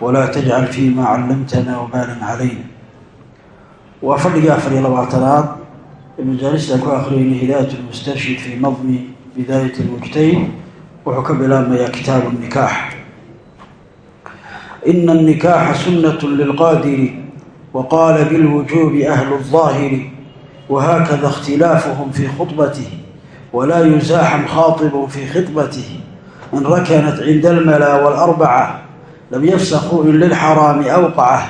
ولا تجعل فيما علمتنا وبالا علينا وفرق آخر لبعتنات مجالسة كو آخرين هداية المسترشد في نظم بداية المجتهد وحكم لما كتاب النكاح إن النكاح سنة للقادر وقال بالوجوب أهل الظاهر وهكذا اختلافهم في خطبته ولا يزاحم خاطب في خطبته إن ركنت عند الملا والأربعة لم يفسخوا إن للحرام أوقعه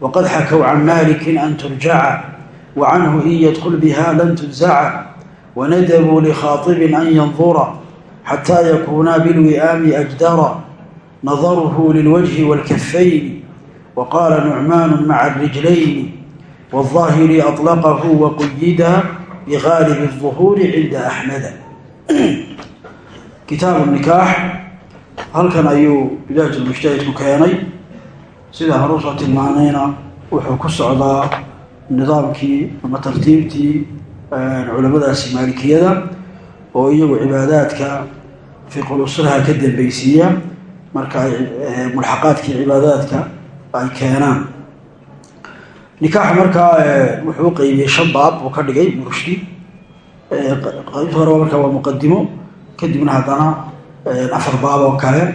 وقد حكوا عن مالك أن ترجع وعنه إن يدخل بها لن تنزع وندبوا لخاطب أن ينظر حتى يكونا بالوئام أجدرا نظره للوجه والكفين وقال نعمان مع الرجلين والظاهر أطلقه وقيدا بغالب الظهور عند أحمد كتاب النكاح halkan ayuu bidaayat mujtahidku keenay. Sida haruusoo tilmaanayna wuxuu ku socdaa nidaamkii ama tartiibtii culamadaasi maalikiyada oo iyagu cibaadaadka fiqulusulha ka dambeysiiya marka ay mulxaqaadkii cibaadaadka ay keenaan. Nikaaxa markaa wuxuu qeybiyey shan baab uu ka dhigay murushdi qaybta hore markaa waa muqadimo kadibna haddana afar baab oo kale.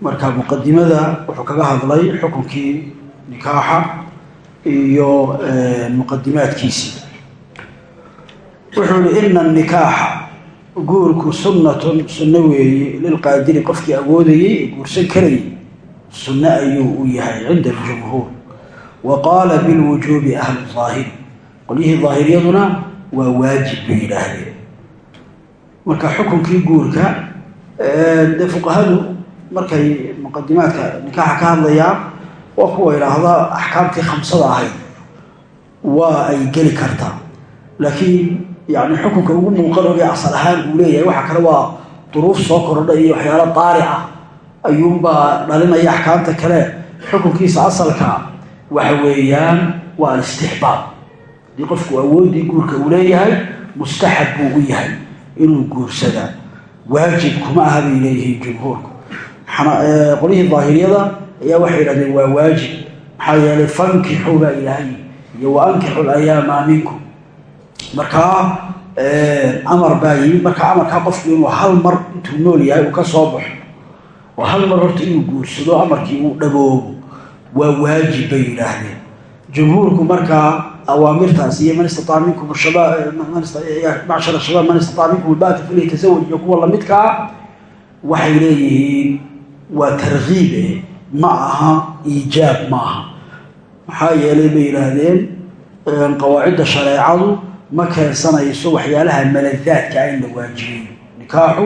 Marka muqadimada wuxuu kaga hadlay xukunkii nikaaxa iyo muqadimaadkiisii wuxuu yihi ina nikaaxa guurku sunnatun sunno weeye lilqaadiri qofkii awoodayey ee guursan karayay sunno ayuu u yahay cinda aljumhuur. Wa qaala bilwujuubi ahlu daahiri qolyihii daahiriyaduna waa waajib bay yidhaahdeen. Marka xukunkii guurka dee fuqahadu markay muqadimaadka nikaaxa ka hadlayaan waa kuwa idhaahda axkaamtii khamsada ahayd waa ay geli kartaa. Laakiin yani xukunka ugu muuqanooya asal ahaan uu leeyahay waxa kale waa duruuf soo kordha iyo waxyaalo daari ah. Ayuunbaa dhalinaya axkaamta kale. Xukunkiisa asalka waxa weeyaan waa alistixbaab haddii qofku awoodii guurka uu leeyahay mustaxab buu u yahay inuu guursadaa waajib kuma aha bay leeyihiin jumhuurku. Qolyihii daahiriyada ayaa waxay yidhahdeen waa waajib. Maxaa yeelay fankixuu baa ilaahay iyo wa ankixu layaama minkum markaa amar baa yimid markaa amarkaa qofku inuu hal mar intuu nool yahay uu ka soo baxo oo hal mar horta inuu guursado amarkii uu dhaboobo waa waajib bay yidhaahdeen. Jumhuurku markaa awaamirtaas iyo man istaaa minkum macshar shabaab man istaaa minkum albaata falytasawaj iyo kuwa lamidkaa waxay leeyihiin waa tarkiibe ma aha iijaab ma aha. Maxaa yeelay bay yidhaahdeen qawaacidda shareecadu ma keensanayso waxyaalaha maladaadka in la waajibiyo nikaaxu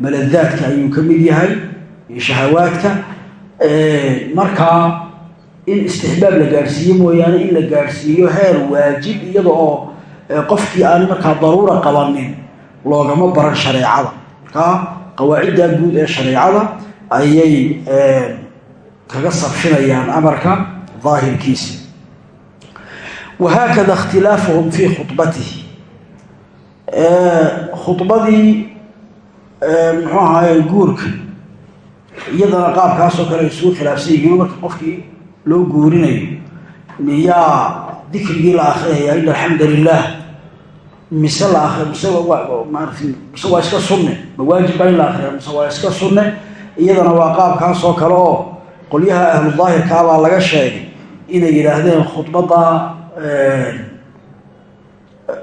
maladaadka ayuu ka mid yahay iyo shahawaadka. Markaa in istixbaab la gaadhsiiyo mooyaane in la gaadhsiiyo heer waajib iyada oo qofkii aan markaa daruura qabanin loogama baran shareecada. Markaa qawaacidda guud ee shareecada ayay kaga sarfinayaan amarka daahirkiisa. Wahaakada ikhtilaafuhum fii khubatihi khubadii muxuu ahaay guurka iyadana qaabkaasoo kale ay khilaafsan yihiin marka qofkii loo guurinayo. Miyaa dikrigii la akriyaya ina alxamda lilah mise mise waa iska sunne? Ma waajib baa in la akriya mise waa iska sunne? Iyadana waa qaabkaasoo kale oo qolyaha ahlu daahirkaa baa laga sheegay inay yidhaahdeen khudbadda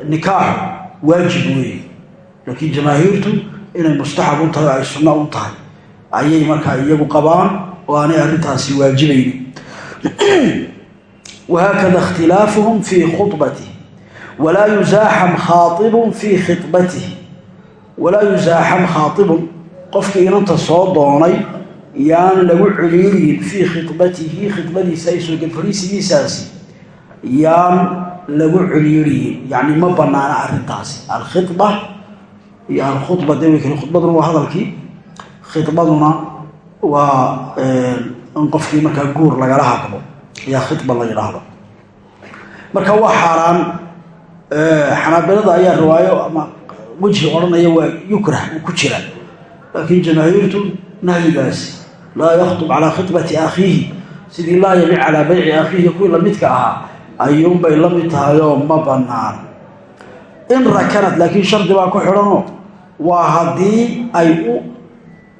nikaaxu waajib weeye laakiin jamaahiirtu inay mustaxab u tahay o ay sunno u tahay ayay markaa iyagu qabaan oo aanay arrintaasi waajibaynin وهكذا اختلافهم في خطبته ولا يزاحم خاطب في خطبته ولا يزاحم خاطب qofkii inanta soo doonay yaan lagu celiiriyin fii khidbatihi khidbadiisa ay soo gedfariisigiisaasi yaan lagu celiiriyin yacni ma banaana arrintaasi alkhidba iyo alkhudba dee way kale khudbaduna waa hadalkii khidbaduna waa in qofkii markaa guur lagala hadlo ayaa khidba la yidhaahdo marka waa xaaraan xanaabilada ayaa riwaayo ama wejhi odhanaya waa yukrah uu ku jira. Laakiin jamaahiirtu nahyigaasi laa yakhtub calaa khidbati akhiihi. Sidii laa yabic calaa bayci akhiihi kuwii lamidka ahaa ayuunbay la mid tahay oo ma bannaan. In rakanad laakiin shardi baa ku xidhanoo waa haddii ay u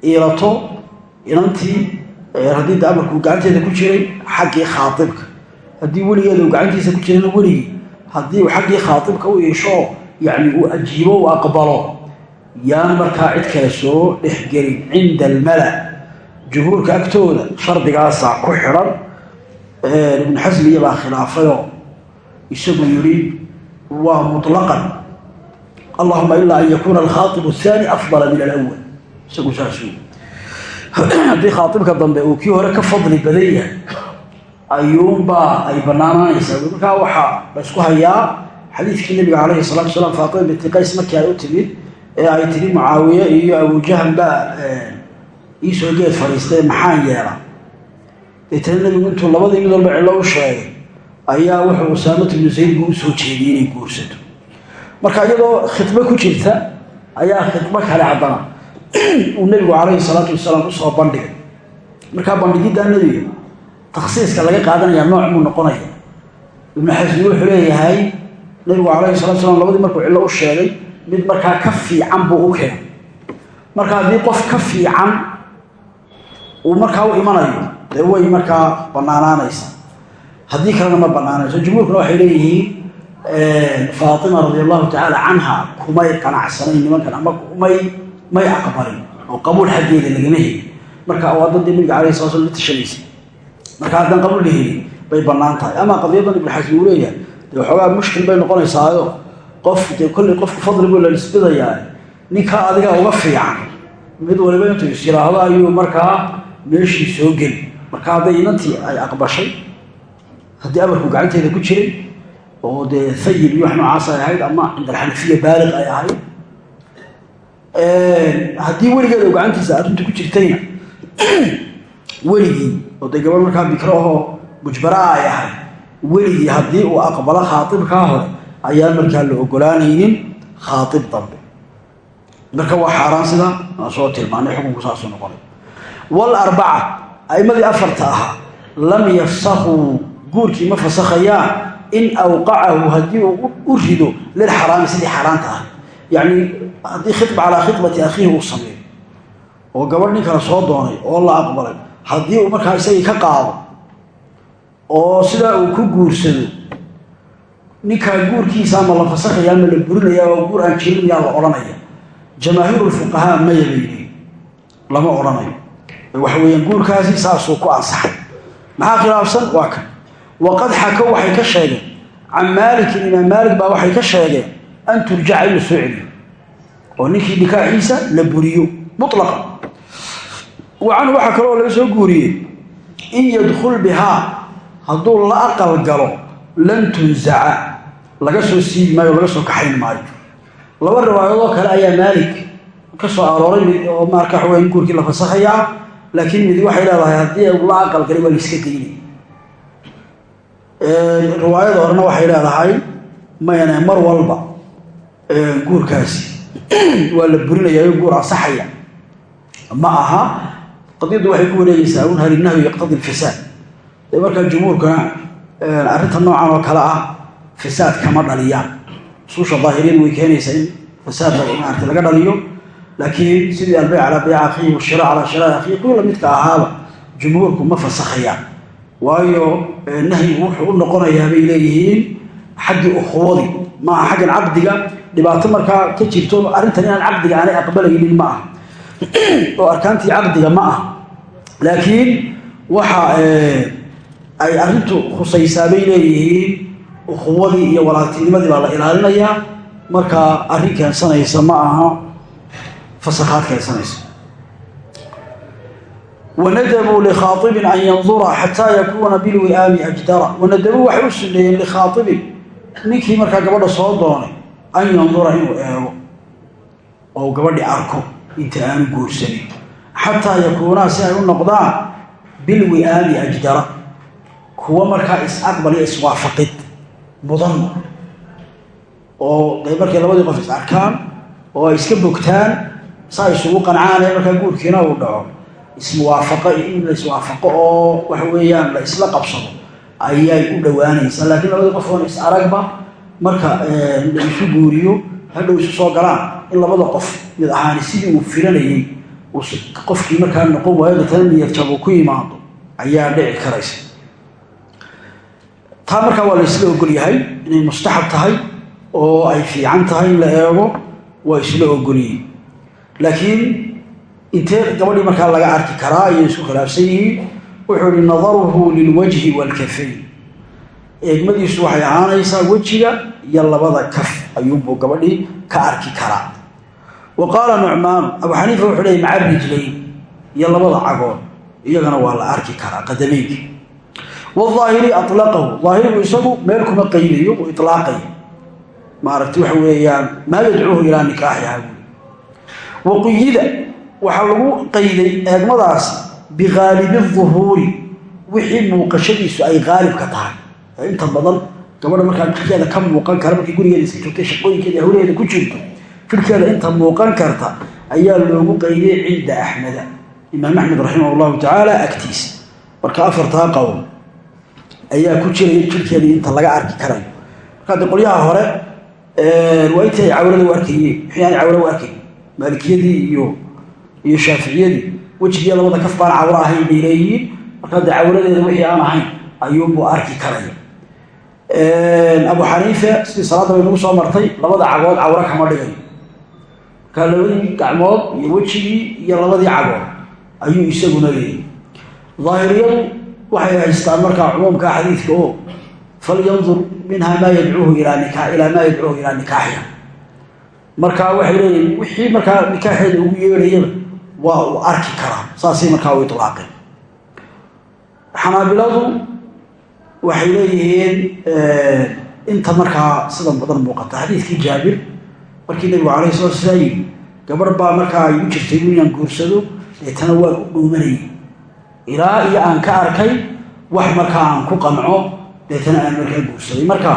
iilato inantii haddii amarkuu gacanteeda ku jiray xaggii khaaibka haddii weligeeda uu gacantiisa ku jirana weligii haddii uu xaggii khaaibka u iishoo yacni uu ajiibo u aqbalo yaan markaa cid kale soo dhexgelin cinda almala. Jumhuurka agtooda shardigaasaa ku xidhan ibnu xasmiya baa khilaafayoo isagu yidhi waa muطlaqan allahuma ilaa an yakuuna alkhaaibu ahaani afdala min alawal isagu saasuu haddii khaaibka dambe uu kii hore ka fadli badan yahay ayuunbaa ay banaanaanaysaa markaa waxaa la ysku hayaa. Xadiidkii nabiga calayhi salatu wasalaam faatima binti qays markii ay u timid ee ay tiri mucaawiye iyo abujahan baa iisoo geed fadhiistay maxaan yeela. Deetana nabigu intuu labadii mid walba cillo u sheegay ayaa wuxuu usaamatu bnu zayd buu jeediyey inay guursato. Marka iyadoo khidbo ku jirta ayaa khidbo kale haddana uu nebigu calayhi salaatu wasalaam u soo bandhigay. Markaa bandhigiddaa nebiga takhsiiska laga qaadanaya nooc muu noqonaya ibnu xasmi wuxuu leeyahay nebigu calayhi salatu wasalaam labadii markuu cillo u sheegay mid markaa ka fiican buu u keenay. Marka haddii qof ka fiican uu markaa u imanayo dee way markaa banaanaanaysa haddii kalena ma banaanayso jumhuurkuna waxay leeyihiin faatima radi allahu tacaala canha kumay qanacsanayn nimankan ama kumay may aqbalin oo qabuul xaggeeda lagama marka waa dadii nabiga alayh sala la tashanaysa marka haddaan qabuul la bay bannaan tahay. Ama qadiyadan ibnu xasmi uu leeyahay dee waxoogaa mushkil bay noqonaysaayo qof dee kolley qofku fadli buu la ninkaa adiga uga fiican mid waliba intuu is yiraahdo ayuu markaa meeshii soo geli marka hadday inantii ay aqbashay haddii amarku gacanteeda ku jiray oo dee sayib iyo wax noocaas ay ahayd ama cinda alxanafiya baaliq ay ahayd haddii weligeeda u gacantiisa arrintu ku jirtayna weligii oo dee gabadh markaa bikro ahoo mujbaraa ay weligii haddii uu aqbalo khaaibkaa hore ayaan markaa la ogolaanaynin khaaib dambe. Marka waa xaaraan sida aan soo tilmaanay xukunku saasuu noqonay. Walarbaca a'imadii afarta ahaa lam yafsakuu guurkii ma fasakhayaan in awqacahu haddii uu u rido lilxaraami sidii xaaraanta ah yacni haddii khidba calaa khidbati akhiihi uu sameeyo oo gabadh nin kale soo doonay oo la aqbalay haddii uu markaa isagii ka qaado oo sidaa uu ku guursado ninkaa guurkiisa ama la fasakhaya ama la burinaya oo guur aan jirin yaa la odhanaya. Jamaahiirulfuqahaa ma yabayni lama odhanayo. Waxa weeyaan guurkaasi saasuu ku ansaxay. Maxaa khilaafsan? Waa kan. Waqad xakow waxay ka sheegeen can maalikin imaam maalik baa waxay ka sheegeen an turjaca in la soo celiyo oo ninkii nikaaxiisa la buriyo muطlaqan wa canhu waxaa kaloo laga soo guuriyey in yadkul bihaa hadduu la aqal galo lan tunzaca laga soo siibi maayo laga soo kaxayn maayo. Laba riwaayadoo kale ayaa maalik ka soo arooray mid oo marka waxaweya in guurkii la fasakhayaa laakiin midi waxay leedahay haddii uu la aqal la iska daynay riwaayada mar walba guurkaasi. Waa la burinaya guur ansaxaya ma aha qadiyaddu waxay ku wareegaysaa un halinahyu yaqtadi lfasaad dee markaa jumhuurkana arrinta noocan oo kale ah fasaad kama dhaliyaan usuusha daahiriyadu way keenaysaa in fasaad maarata laga dhaliyo. Laakiin sidii albeyc calaa beyc akhiihi washira calaa shiraai akhiihi kuwii lamidka ahaaba jumhuurku ma fasakhayaan waayo nahyigu wuxuu u noqonayaa bay leeyihiin xaggii ukhuwadii maaha xaggan caqdiga dhibaato markaa ka jirto arrintan inaan caqdiga aanay aqbalaynin ma aha. Oo arkaantii caqdiga ma ah laakiin waxa ay arrintu khusaysaa bay leeyihiin ukhuwadii iyo walaaltinimadii baa la ilaalinayaa. Markaa arrin keensanaysa ma aha fasakhaad keensanaysa. Wanadabuu likhaaibin an yandura xataa yakuuna bilwi'aami ajdara. Wanadabuu waxay u suneeyeen likhaaibin ninkii markaa gabadha soo doonay an yandura inuu eego oo gabadhi arko inta aanu guursanin. Xataa yakuunaa si ay u noqdaan bilwi'aami ajdara kuwa markaa is-aqbal iyo iswaafaqid mudan. Oo de markay labadii qof is arkaan oo ay iska bogtaan saa isugu qancaanaya markaa guurkiina uu dhaco. Ismuwaafaqo iyo in la iswaafaqo oo waxa weeyaan la isla qabsado ayay u dhowaanaysaa. Laakiin labadii qof oon is aragba marka la isu guuriyo hadhow isu soo galaan in labada qof mid ahaani sidii uu filanayay qofkii markaa noqon waayo datana niyadjab uu ku yimaado ayaa dhici karaysa. Taa markaa waa la isla ogol yahay inay mustaxab tahay oo ay fiican tahay in la eego waa isla ogolyihin laakiin intee gabadhii markaa laga arki karaa ayay isku khilaafsan yihiin wuxuu ihi nadaruhu lilwajhi waalkafayn eegmadiisu waxay ahaanaysaa wejiga iyo labada kaf. Ayuunbuu gabadhii ka arki karaa. Wa qaala nucmaanu abu xaniifa wuxuu leeyay maca rijlayn iyo labada cagood iyagana waa la arki karaa qadameynka waaahiri alaqahu aahirigu isagu meel kuma qaydayo uu ilaaqaya maaragta waxa weeyaan maa yadcuuhu ilaa nikaaxiha? buui waquyida waxaa lagu qayday eegmadaas bihaalibi duhuuri wixii muuqashadiisu ay haalibka tahay inta badan gabadha markaa jirkeeda ka muuqan kara markay gurigeeda iska shaqooyinkeeda hawlaheeda ku jirto firkeeda inta muuqan karta ayaa loogu qaydiyey cinda axmeda. Imaam axmed raximah llahu tacaala agtiisa. Marka afartaa qowl ayaa ku jiraya jirkeedii inta laga arki karayo. Marka de qolyaha hore waa intii ay cawrada u arkayeen wixii aan u arkayn maalikiyadii iyo iyo shaaficiyadii wejigiiyo labada kaf baan cawro ahayn bay leeyihiin. Markaa de cawradeeda wixii aan ahayn ayuunbuu arki karaya abu xaniife sidii salaadda bay nagu soo martay labada cagood cawro kama dhigayo markaa labadii gacmood iyo wejigii iyo labadii cagood ayuu isaguna leeyay daahiriyadu waxay haystaan markaa cumuumka xadiidka oo falyandur minha maa yadcuuhu ilaa maa yadcuuhu ilaa nikaaxiha markaa waxay leeyihiin wixii markaa nikaaxeeda ugu yeedhayaba waa uu arki karaa saasay markaa u ilaaqeen xanaabiladu waxay leeyihiin inta markaa sida badan muuqata xadiidkii jaabir markii nabigu calayh salatu salaam yidhi gabarh baa markaa ay u jirtay inaan guursado deetana waa u dhuumanayay ilaa iyo aan ka arkay wax markaa aan ku qanco deetana aan markaa guursaday. Marka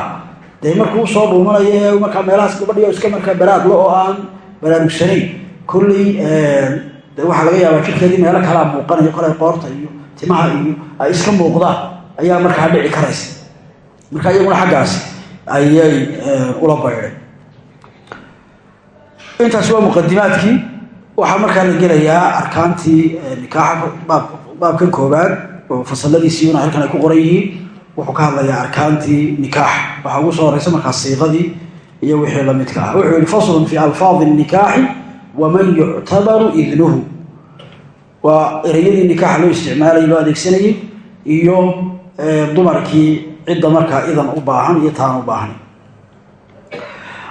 dee markuu soo dhuumanayo ee markaa meelahaas gabadhiyo iska markaa baraadlo oo aan baraarugsanayn kolley de waxaa laga yaabaa jirkeedii meelo kalea muuqanayo kole qoorta iyo timaha iyo ay iska muuqdaan ayaa markaa dhici karaysa. Marka iyaguna xaggaas ayay ula baydhay intaasi waa muqadimaadkii waxaa markaa la gelayaa arkaantii nikaaxa baabkan koobaad oo fasaladiisiina halkan ay ku qoran yihiin. Wuxuu ka hadlayaa arkaantii nikaax. Waxaa ugu soo horeysa markaa siiqadii iyo wixii lamidka ah. Wuxuu yihi faslun fi alfaadi nikaaxi waman yuctabaru idnuhu. Waa ereyadii nikaaxa loo isticmaalayay loo adeegsanayay iyo dumarkii cidda markaa idan u baahan iyo taan u baahan.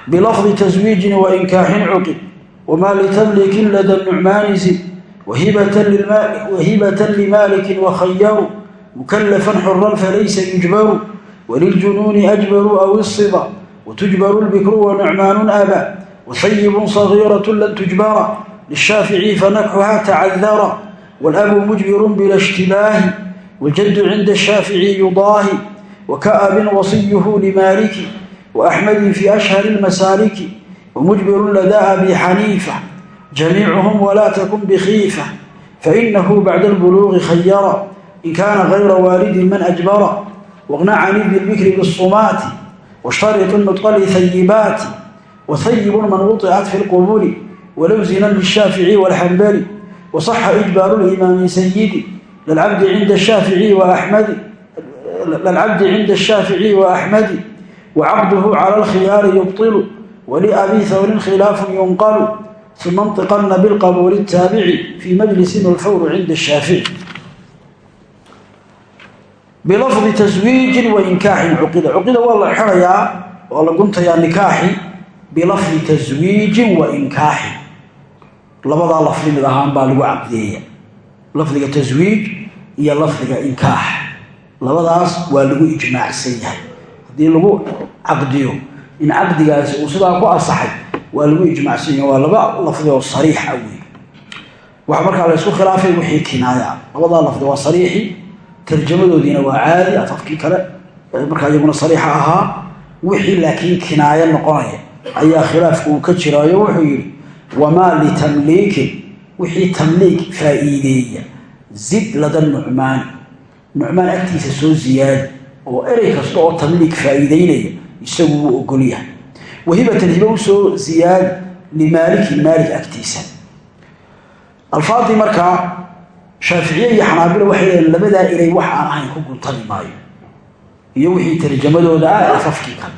Bilafdi taswiijin wainkaaxin cuqib wma litamlikin lada nucmaani zid wahibatan limaalikin wakhayaru mukalafan xuran falaysa yujbaru waliljunuuni ajbaru aw isiba watujbaru lbikru wanucmaanu aba wasayibun sagiiratu lan tujbara lishaafici fanakxuha tacadara walabu mujbirun bila ishtibaahi waljaddu cinda shaafici yudaahi wakaabin wasiyuhu limaaliki waaxmadi fi ashhari lmasaaliki ومجبر لدى أبي حنيفة جميعهم ولا تكن بخيفة فإنه بعد البلوغ خير إن كان غير والد من أجبر واغنى عن ابن البكر بالصمات واشترط النطق لثيبات وثيب من وطئت في القبول ولو زنا للشافعي والحنبلي وصح إجبار الإمام سيدي للعبد عند الشافعي وأحمد للعبد عند الشافعي وأحمد وعقده على الخيار يبطل ولأبي ثور خلاف ينقل ثم انطقن بالقبول التابع في مجلس والفور عند الشافعي بلفظ تزويج وإنكاح عقد عقد والله حريا والله قلت يا نكاحي بلفظ تزويج وإنكاح لبدا لفظ من ذهان بالغو عقدية lafdiga taswiij iyo lafdiga inkaax. Labadaas waa lagu ijmaacsan yahay. Haddii lagu caqdiyo in caqdigaasi uu sidaa ku asaxay waa lagu ijmaacsan yahay. Waa laba lafdi oo sariixa wey waxa markaa la ysku khilaafay wixii kinaaya labadaa lafdi waa sariixi tarjamadoodiina waa caadi afafkii kale markaa iyaguna sariixa ahaa. Wixii laakiin kinaayo noqonaya ayaa khilaafku uu ka jiraayo wuxuu yidhi wamaa litamliikin wixii tamliik faa'iideeya zid lada nucmaani nucmaan agtiisa soo ziyaadi oo erey kasta oo tamliik faa'iideynaya isagu wuu ogol yahay wahibatan hibo u soo ziyaadi limaalikin maalik agtiisa. Alfaadii markaa shaaficiye iyo xanaabila waxay leeyiin labadaa erey wax aan ahayn ku guntami maayo. Iyo wixii tarjamadooda ah afafkii kale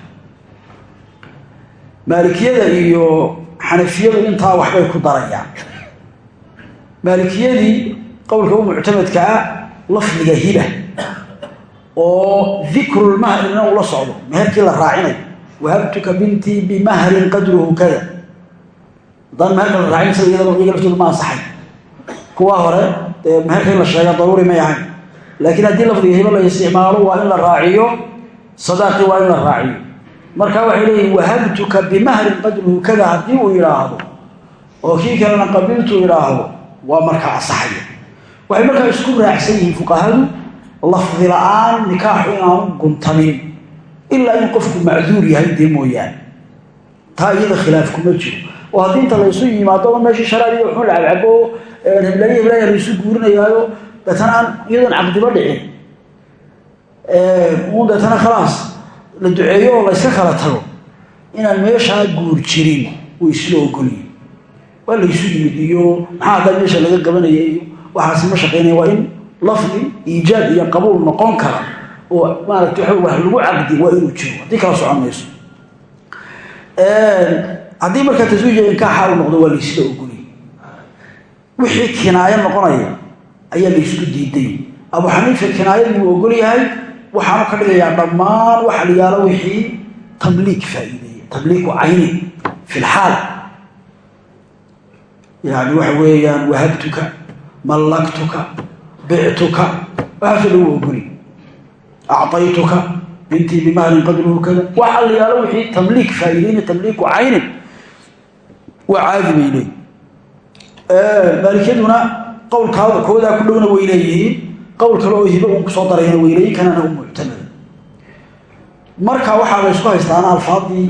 maalikiyada iyo xanafiyadu intaa waxbay ku darayaan maalikiyadii qowlka u muctamadka ah lafdiga hiba oo dikrulmahrina ula socdo meherkii la raacinayo wahabtuka bintii bimahrin qadruhu kada haddaan meherka la raacin sida iyada iyaga laftoodu ma ansaxay. Kuwa hore dee meherka in la sheega daruuri may ahayn laakiin haddii lafdiga hibo la isticmaalo waa in la raaciyo sadaaqi waa in la raaciyo. Marka waxay leeyihiin wahabtuka bimahrin qadruhu kada haddii uu yidhaahdo oo kii kalena qabiiltuu yidhaahdo waa markaa asaxaya waxay markaa isku raacsan yihiin fuqahadu lafdi la'aan nikaaxu inaanu guntamin ilaa in qofku macduur yahay dee mooyaane. Taa iyada khilaaf kuma jiro. Oo haddii inta laysu yimaado meeshii sharaadiyo wuxuu la cabcabo heblayo heblaaya laysu guurinayaayo deetana aan iyadoon caqdiba dhicin. Uun deetana khalaas la duceeyo oo layska kala tago inaan meeshaa guur jirin way isla ogolyihin waa laysu yimid iyo maxaa haddaa meesha laga gabanaya iyo waxaasi ma shaqaynaya waa in lafdi iijaab iyo qabuul noqon kara oo maarata waa wax lagu caqdi waa inuu jiro. Haddii kala socon haddii markaa taswiija inkaaxa u noqdo waa laysla ogoliyay wixii kinaayo noqonaya ayaa laysku diiday. Abu xaniifa kinaayadii wuu ogol yahay waxaanu ka dhigayaa dhammaan waxa la yaalo wixii tamliik faa'iideeya tamliiku cayni fi yani waxa weeyaan wahabtuka mallaktuka bictuka waxaasoo lagu ogoli acطaytuka bintii bimaalin qadruhu kada waxa la yaalo wixii tamliik faa'iideyna tamliiku caynin waa caadi bay leeyihiin maalikiyaduna qowlkaada koodaa ku dhowna way leeyihiin qowl kale oo hibo uun ku soo darayna way leeyihiin kanana u muctamada marka waxaa la ysku haystaana alfaadii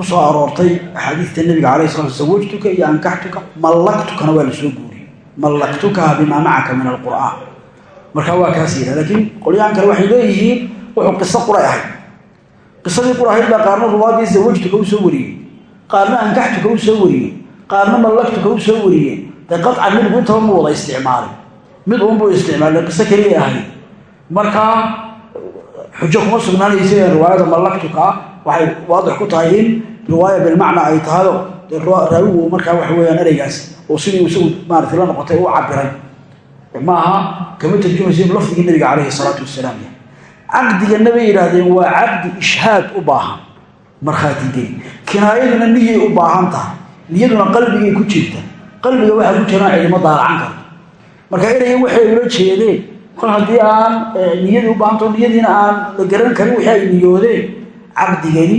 ku soo aroortay axaadiista nabiga alayh sala zawajtuka iyo ankaxtuka mallaktukana waa la soo guuriyey. Mallaktukaha bimaa macaka min alqur'aan. Markaa waa kaas yidha laakiin qolyahan kale waxay leeyihiin wuxuu qiso quray ahayd qisadii qur ahayd baa qaarna ruwaadii zawajtuka u soo wariyey qaarna ankaxtuka u soo wariyey qaarna mallaktuka u soo wariyey. Dee qacan midgu intaba mu wada isticmaalay mid uunbuu isticmaalay qiso keliyay ahayd markaa xujo kuma sugnaanaysa riwaayada mallaktuka waxay waadix ku tahay in riwaaya bilmacna ay tahayo dee raawigu markaa waxa weyaan ereygaas oo sidii isagu maarata la noqotay u cabiray maaha kama tarjumaysa lafdigii nabiga calayhi salaatu wasalaam yahay. Caqdigana bay yidhaahdeen waa caqdi ishhaad u baahan markhaati geli kinaayaduna niyay u baahan tahay niyaduna qalbigay ku jirta. Qalbiga waxaa ku jiraan cilimo daalacan karto. Marka ereyga waxay ula jeedeen kol haddii aan niyadii u baahanto niyadiina aan la garan karin wixii niyoodeen caqdigani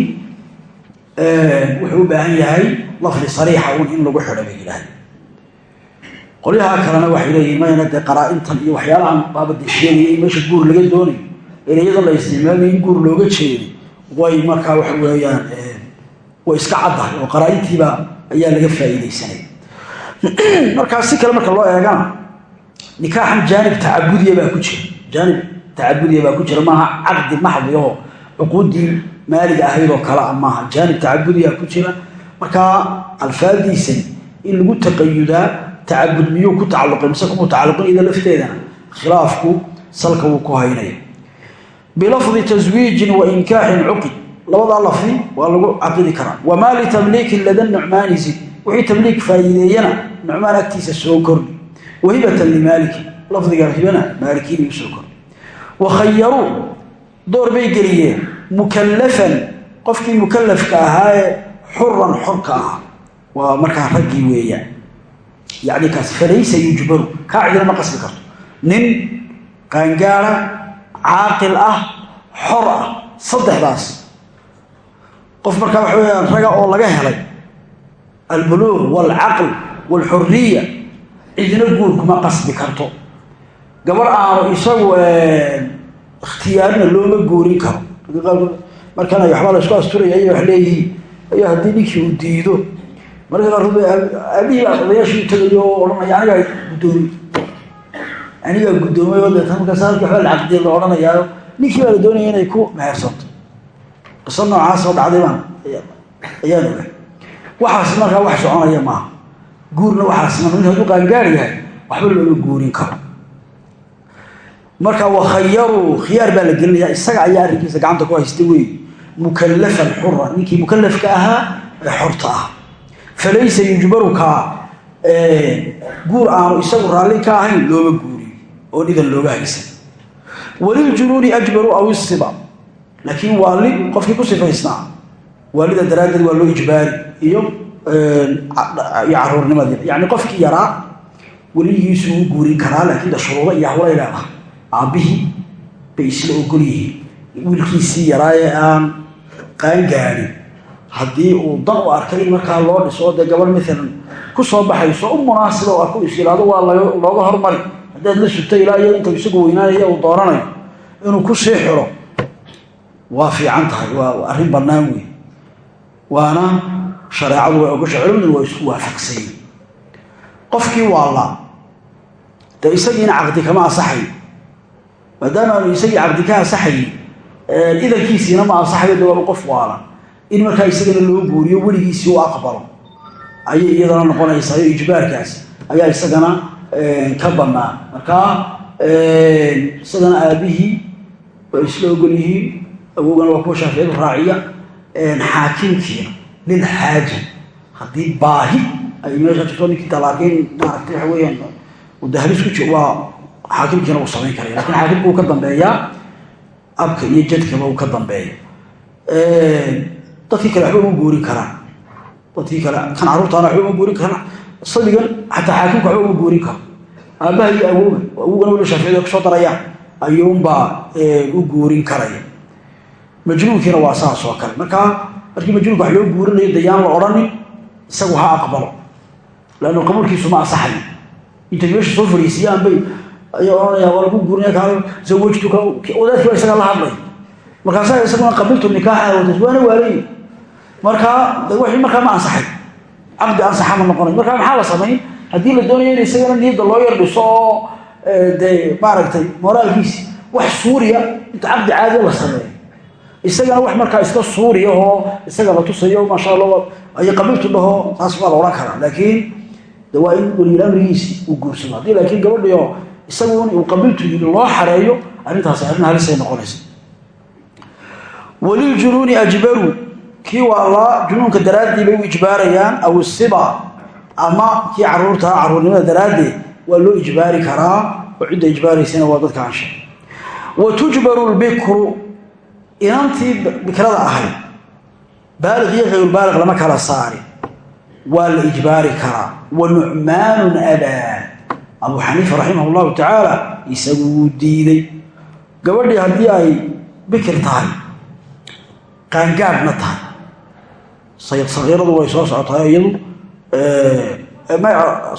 wuxuu u baahan yahay lafdi sariixa uun in lagu xidho bay yidhaahdeen qolyaha kalena waxay leeyihiin mayna dee iyo waxyaalahan baabade sheegaya meesha guur laga doonayo ereyada la isticmaalaya in guur looga jeeday way markaa waxa weeyaan way iska caddahay oo qaraa-intiiba ayaa laga faa'iidaysanay. Markaa si kale marka loo eegana nikaaxan jaanib tacabudiya baa ku jira. Jaanib tacabudiya baa ku jira maaha caqdi maxdi oo cuquuddii maaliga ahayd oo kale a maaha. Jaanib tacabudiya ku jira. Markaa alfaadiisan in lagu taqayudaa tacabud miyuu ku tacalluqay? Mise kumuu tacalluqin ida lafteedana khilaafku salka wuu ku haynaya. Bilafdi taswiijin wa inkaaxin cuqid. Labadaa lafdi waa lagu caqidi karaa. Wamaa litamliikin lada nucmaani zid wixii tamliik faa'iideeyana nucmaan agtiisa soo kordhi. Wahibatan limaaliki lafdiga hibana maalikiinay u soo kordhi. Wakhayaruu door bay geliyeen mukallafan qofkii mukallafka ahaa ee xuran xorka ah. Waa markaa raggii weeyaan yani kaas falaysa yujbaru kaa cidina ma qasbi karto. Nin qaangaara caaqil ah xor ah saddexdaas. Qof markaa waxa weyaan raga oo laga helay albuluuq waalcaql waalxuriya cidina guurkuma qasbi karto. Gabar aanu isagu ikhtiyaarina looma guurin karo markaan waxbaa la isku asturaya ay wax leeyihiin ayo haddii ninkii uu diido. Marka qaarkood aabihii odayaashii tagayo oo odhanaya anigaa anigaa guddoomay oo deeta markaas la caqdiya la odhanayaayo ninkii baa la doonaya inay ku mehersanto qiso noocaas oo dhacday baan ayaan ogay waxaas markaa wax soconaya maaha. Guurna waxaasna nin hadduu qaangaar yahay waxba looma guurin karo marka wakhayaruu khiyaar baa la gelinaya isaga ayaa arrinkiisa gacanta ku haysta wey mukalafan xura ninkii mukalafka ahaa ee xorta ah. Falaysa yujbaruka guur aanu isagu raalli ka ahayn looma guuriyo oo idan looga haysan. Waliljunuuni ajbaru aw isiba laakiin waali qofkii ku sifaysnaa. Waalida daraaddeed waa loo ijbaari. Iyo caruurnimadii yani qofkii yaraa weligiisu u guurin karaa laakiin da shuruudo iyo hawlay leedahay aabbihii bay isla ogol yihiin. Wiilkiisii yaraa ee aan qaangaadhin. Haddii uu dan u arkay in markaa loo dhiso oo dee gabadh maalan ku soo baxayso u munaasiba u arku is yidhaahdo waa looga hormari. Haddaad la sugta ilaa iyo inta isagu weynaanaya uu dooranayo inuu ku sii xiro. Waa fiican tahay waa arrin bannaan wey waana shareecadu way ogosha culimaduna waa isku waafaqsanyey qofkii waala dee isagiina caqdi kama asaxayo maadaama aanu isagii caqdi ka asaxayin idankiisiina ma ansaxayo de waaba qof waala in markaa isagana loo guuriyo weligiisii u aqbalo. Ayay iyadana noqonaysaa iyo ijbaarkaas ayaa isagana ka bannaan markaa isagana aabihii way isla ogol yihiin awogana waa kuwa shaaficiyadu raaciya xaakimkiina lilxaaja haddii baahi ay meesha jirto ninkii dalaaqiin maaragtay waxa weeyaan dahlis ku jir waa xaakimkiina uu samayn karaya laakiin xaakimka uu ka dambeeyaa abka iyo jadkaba uu ka dambeeya. Dadkii kale waxba uma guurin karaan. Dadkii kale kan carruurtaana waxba uma guurin karaan. Sabigan xataa xaakimka waxba uma guurin karo. Aabbaha iyo awoga awogana wala shaaficiyada ku soo darayaan ayuunbaa u guurin karaya majnuunkiina waa saas oo kale. Markaa markii majnuunka wax loo guurinayo dayaan la odhanin isagu ha aqbalo. Leannu qabuulkiisu ma asaxayo intay meesha soo fadhiisiyaan bay ayaa odhanaya waa lagu la hadlay isagana niyadda loo yar dhiso oo dee maaragtay moraalkiisi wax suuriya inta caqdi caadiya markaa iska suuriya isaga la tusayo maasha allah ay qabiltu dhaho taas waa la odhan karaa laakiin de in weliil amrigiisi uu guursado laakiin gabadhiyo isagu in uu qabiltu yidhi loo xareeyo. Arrintaasi arrin halisay noqonaysa. Waliljunuuni ajbaru. Kii waa la junuunka daraaddii bay u ijbaarayaan aw isiba ama kii caruurtaa caruurnimada daraaddeed waa loo ijbaari karaa oo cidda ijbaaraysana waa dadka ansha wa tujbaru lbikru. Inantii bikrada ahayd baaliq iyo hayrulbaaliq lama kala saari. Waa la ijbaari karaa. Wa nucmaanun abaa abuu xaniifa raximah llahu tacaala isagu diiday. Gabadhii haddii ay bikir tahay qaangaadhna tahay. Sakiiradu way soo socotaa iyadu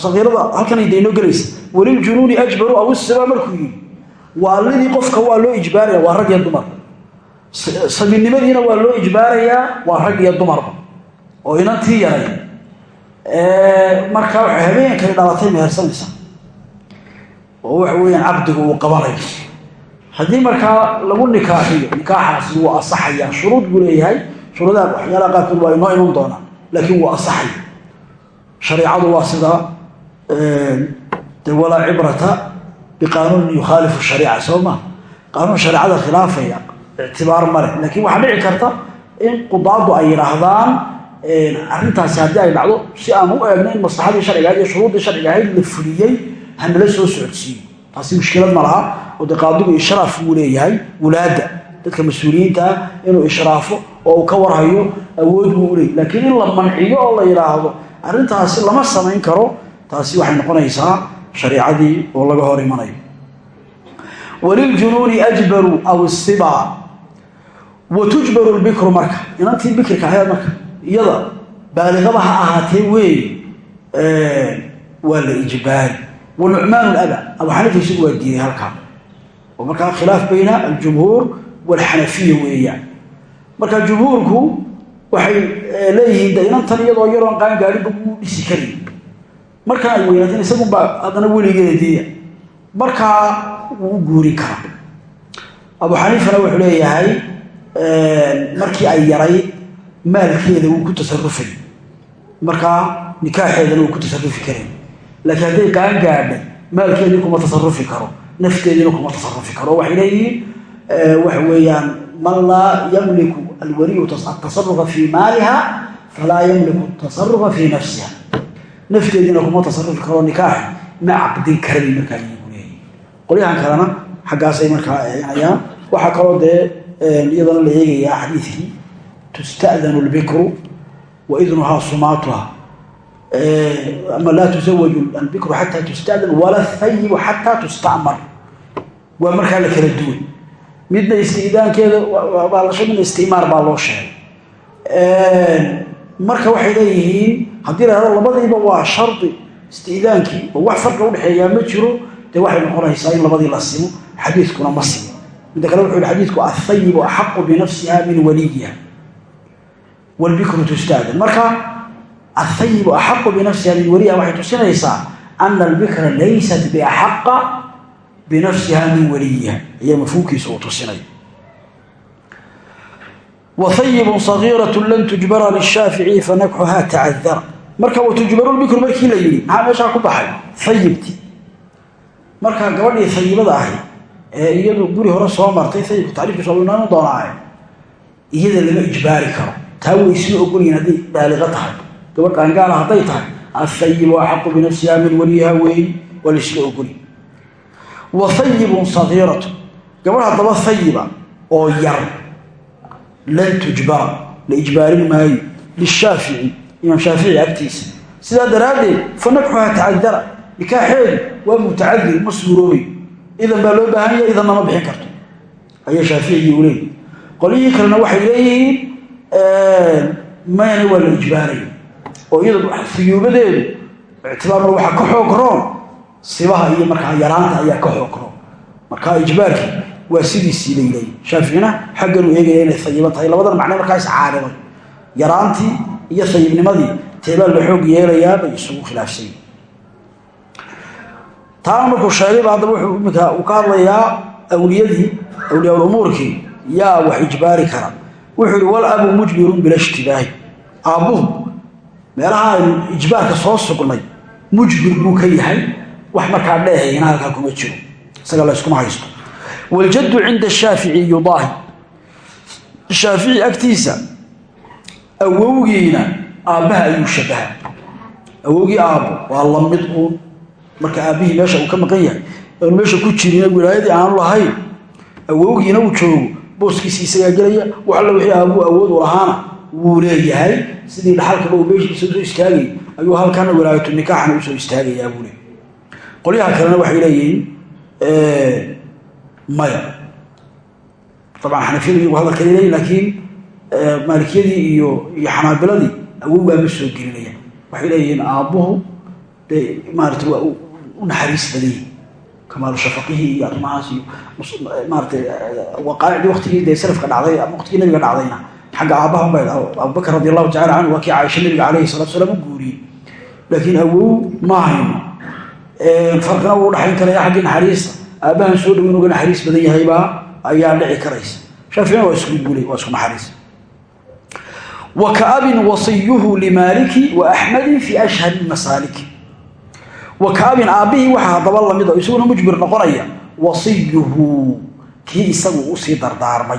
sakiirada halkanay daynoo gelaysa. Waliljunuuni ajbaru aw isiba markuu yidhi waalidii qofka waa loo ijbaaraya waa rag iyo dumar. Saminimadiina waa loo ijbaarayaa waa rag iyo dumarba oo inantii yaray. Markaa waxa habeenkay dhalatay mehersanaysa oo waxa weeyaan caqdigu uu qabanayo haddii markaa lagu nikaaxiyo nikaaxaasi wuu asaxayaa shuruud buu leeyahay. Shuruudaha waxyaalaha qaarkood waa inoo iman doonaa laakiin wuu asaxaya shareicadu waa sidaa de walaa cibrata biqaanuunin yukhaalifu shariica soo maa qaanuun shareecada khilaafaya ictibaar male laakiin waxaa dhici karta in qudaadu ay yidhaahdaan arrintaasi haddii ay dhacdo si aan u eegno in maslaxadii sharciga ahayd iyo shuruuddii sharciga ahayd la fuliyey hanala soo socodsiiyo taasi mushkilad ma laha. Oo de qaadigu ishraaf wuu leeyahay. Wulaadda dadka mas'uuliyiinta ah inuu ishraafo oo uu ka warhayo awood buu u leeyay laakiin in la manciyo oo la yidhaahdo arrintaasi lama samayn karo. Taasi waxay noqonaysaa shareicadii oo laga hor imanayo. Waliljunuuni ajbaru aw isiba wa tujbaru lbikru marka. Inantii bikirka ahayd marka iyada baaliqaba ha ahaatee weey waa la ijbaari wa nucmaan laba abu xaniifa isagu waa diiday halkaa oo markaa khilaaf bayna aljumhuur walxanafiya weeyaan marka jumhuurku waxay leeyihiin de inantan iyadoo yaroon qaangaadhinba wuu dhisi kari markaan ay weynaateen isagunbaa haddana weligeeda diiya markaa wuu guuri karaa. Abu xaniifana wuxuu leeyahay markii ay yarayd maalkeeda wuu ku tasarufay markaa nikaaxeedana wuu ku tasarufi karay laakiin hadday qaan gaadhay maalkeedii kuma tasarufi karo nafteediina kuma tasarufi karo waxay leeyihiin waxa weeyaan man laa yamliku alwaliyu atasarufa fii maaliha falaa yamliku tasarufa fii nafsiha nafteediina kuma tasarufi karo nikaax ma caqdin karan markaa leeyihiin qolyahan kalena xaggaasay markaa eeganayaan waxaa kaloo dee iyadana la eegayaa xadiidkii tusta'danu lbikru wa idnuhaa sumaatuha ama laa tusawaju albikru xataa tusta'dan wala thayibu xataa tustacmar waa markaa la kala duwan. Midna istidaankeeda baalasho midna istimaar baa loo sheegay. Marka waxay leeyihiin haddii la hado labadiiba waa shardi istidaankii oo wax farqa udhexeeyaa ma jiro dee waxay noqonaysaa in labadii la simo xadiidkuna ma simo. Midda kale wuxu yihi xadiidku athayibu axaqu binafsiha min waliyiha wlbikru tustaadan athayibu axaqu binafsiha min waliyiha waxay tusinaysaa ana albikra laysat biaxaqa binafsiha min waliyiha ayaa mafhuumkiisa uu tusinay waayibun sagiiratu lan tujbara lishaafici fanakxuhaa tacadara marka watujbaru lbikru markii la yidhi maxaa meeshaa ku baxay ayibti marka gabadhii ayibada ahay ee iyadu guri hore soo martay ayibku tacriifkiisu waa inoomi doonaaye iyada lama ijbaari karo taa way isla ogolyihin hadday baaliqo tahay gabadh qaangaala hadday tahay ahayibu axaqu binafsiha min waliyiha weey waa laisla ogolyi wa ayibun haddaba ayiba oo yar lan tujbara la ijbaarin maayo lishaafici imaam shaafici agtiisa sidaa daraaddeed fa nakxuha tacadara nikaaxeedu waa mutacadir ma suuroobayo idan baa loo baahan yahay idanna ma bixin karto. Ayaa shaaficigii u leeyihi qolyihii kalena waxay leeyihiin mayna waa la ijbaaraya oo iyadu fuyuubadeedu ictibaarna waxaa ka xoog roon. Sibaha iyo markaa yaraanta ayaa ka xoog roon. Markaa ijbaarki waa sidiisii laylay shaaficina xagganuu eegaya inay ayiban tahay. Labadan macne markaa iscaariday yaraantii iyo ayibnimadii teebaa la xoog yeelayaa bay isugu khilaafsanya taana markuu sheegayba haddaba wuxuu iminka uu ka hadlayaa awliyadii awliyaulumuurkii yaa wax ijbaari kara. Wuxuu yihi wal abu mujbirun bila ishtibaahi. Aabbuhu meelaha aynu ijbaarka soo sugnay mujbir buu ka yahay. Wax markaa dheehayna halkaa kuma jiro. Isaga la yskuma haysto. Waljaddu cinda shaafici yudaahi. Shaafici agtiisa awowgiina aabbaha ayuu shabaha awowgii aabbo waa la mid uun marka aabbihii meesha uu ka maqan yahay. Aanu meesha ku jirin wilaayadii aanu lahayn awowgiina uu joogo booskiisi isagaa gelaya wax alla wixii aabuu awood u lahaana wuu leeyahay. Sidii dhaxalkaba uu meeshiisa u soo istaagay ayuu halkana wilaayatu nikaaxna u soo istaagayaa buu leey qolyaha kalena waxay leeyihiin maya. Dabcan xanafiyadu iyagu hadalkale leeyihiin laakiin maalikiyadii iyo iyo xanaabiladii awowgaa ma soo gelinaya. Waxay leeyihiin aabbuhu dee maarata waa u naxariis badanyii kamaalu shafaqihii iyo arrimahaas iyo maaratay waqaaicdii waktigii dee salafka dhacday ama waqtigii nabiga dhacdayna xagga aabbaha unbay abubakar radi allahu tacala canhu waa kii caaisha nabiga calayhi salatu salaam u guuriyey laakiin awow ma hayno farqina wuu udhaxayn karaya xaggii naxariista aabbahan soo dhow inuga naxariis badan yahaybaa ayaa dhici karaysa shaaficina waa isku guulay waa isku naxariis wa kaabin wasiyuhu limaaliki wa axmedin fi ashhari masaaliki wa kaabin aabbihii waxaa haddaba la mid oo dardaarmay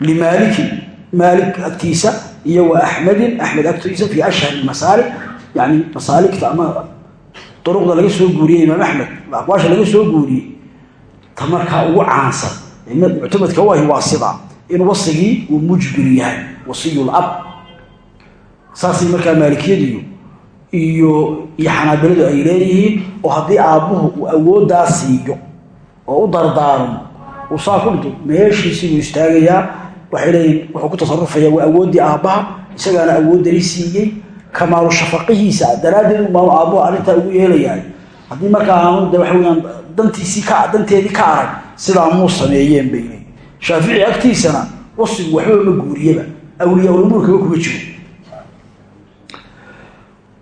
limaaliki maalik agtiisa iyo wa axmedin axmed agtiisa fi ashhari masaalik yani masaaligta ama duruqda laga soo guuriyey imaam axmed aqwaasha laga soo guuriyey ta markaa ugu caansan muctamadka u ahi waa sidaa in wasigii uu mujbir yahay wasiyulab saasay markaa maalikiyadiiyo iyo iyo xanaabiladu ay leeyihiin oo haddii aabbuhu uu awooddaa siiyo oo u dardaarmo uu saa ku dhinto istaagayaa waxay leeyihiin wuxuu ku tasarufaya waa awooddii aabbaha isagaana awooddani siiyey kamaalu shafaqihiisa daraaddeed umaanu aabbuhu arrintaa ugu yeelayahay. Haddii markaa aanu de waxa weyaan dantiisii ka danteedii ka arag sidaa muu sameeyeen bay leeyihiin shaafici agtiisana wasigu waxbaba ma guuriyaba. Awliyaa ulumuurkaba kuma jiro.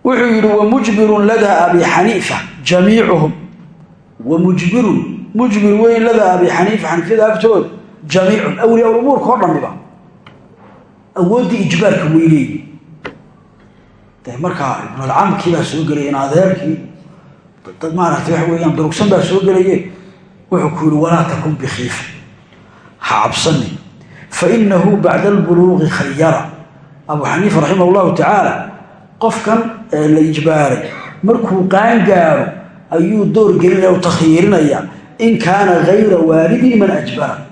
Wuxuu yidhi wamujbirun ladaa abi xaniifa jamiicuhum. Wamujbirun mujbir weyn ladaa abi xaniifa xaniifyada agtooda jamiicun awliyaa umuurka oo dhamiba awooddii ijbaarka way leeyihiin de markaa ibnulcamkii baa soo gelaya in adeerkii dad maaragtay waxa weeyaan durugsan baa soo gelaye wuxuu ku yihi walaa takun bikhiifa ha cabsani fainahu bacda albuluuqi khayara abu xaniifa raximah llahu tacaala qofkan la ijbaaray markuu qaangaaro ayuu door gelinaya u takhyiirinaya in kaana hayra waalidin man ajbara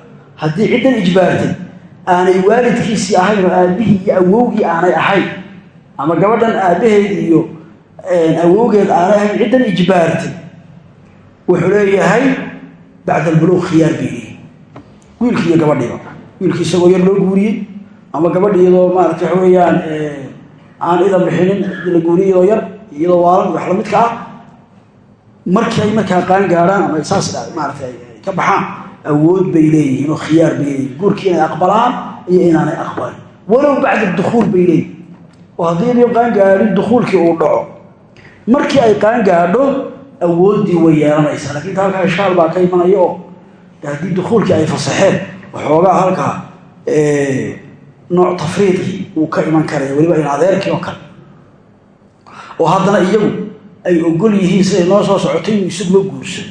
haddii ciddan ijbaartay aanay waalidkiisii ahayn oo aabbihii iyo awowgii aanay ahayn ama gabadhan aabbaheed iyo awowgeed aanay ahayn ciddan ijbaartay wuxuu leeyahay bacda albuluuq khiyaar leeyihi wiilkii iyo gabadhiiba. Wiilkii isagoo yar loo guuriyey ama gabadhi iyadoo maarata waxa weeyaan aan idan bixinin la guuriye iyadoo yar iyadoo waalan wax la midka ah markii ay markaa qaan gaadhaan ama saas maarata ka baxaan awood bay leeyihiin oo khiyaar bay leeyihiin guurkii inay aqbalaan iyo inaanay aqbalin. Walow bacda dukhuul bay leeyihiin oo haddii inay qaan gaadhin dukhuulkii uu dhaco. Markii ay qaan gaadho awooddii way yeelanaysaa. Lakiin halkaa ishkaal baa ka imanaya oo haddii dukhuulkii ay fasaxeen waxoogaa halkaa nooc tafriidkii uu ka iman karaya weliba in adeerkii oo kale. Oo haddana iyagu ay ogol yihiin siday noo soo socotay inuu isaguma guursado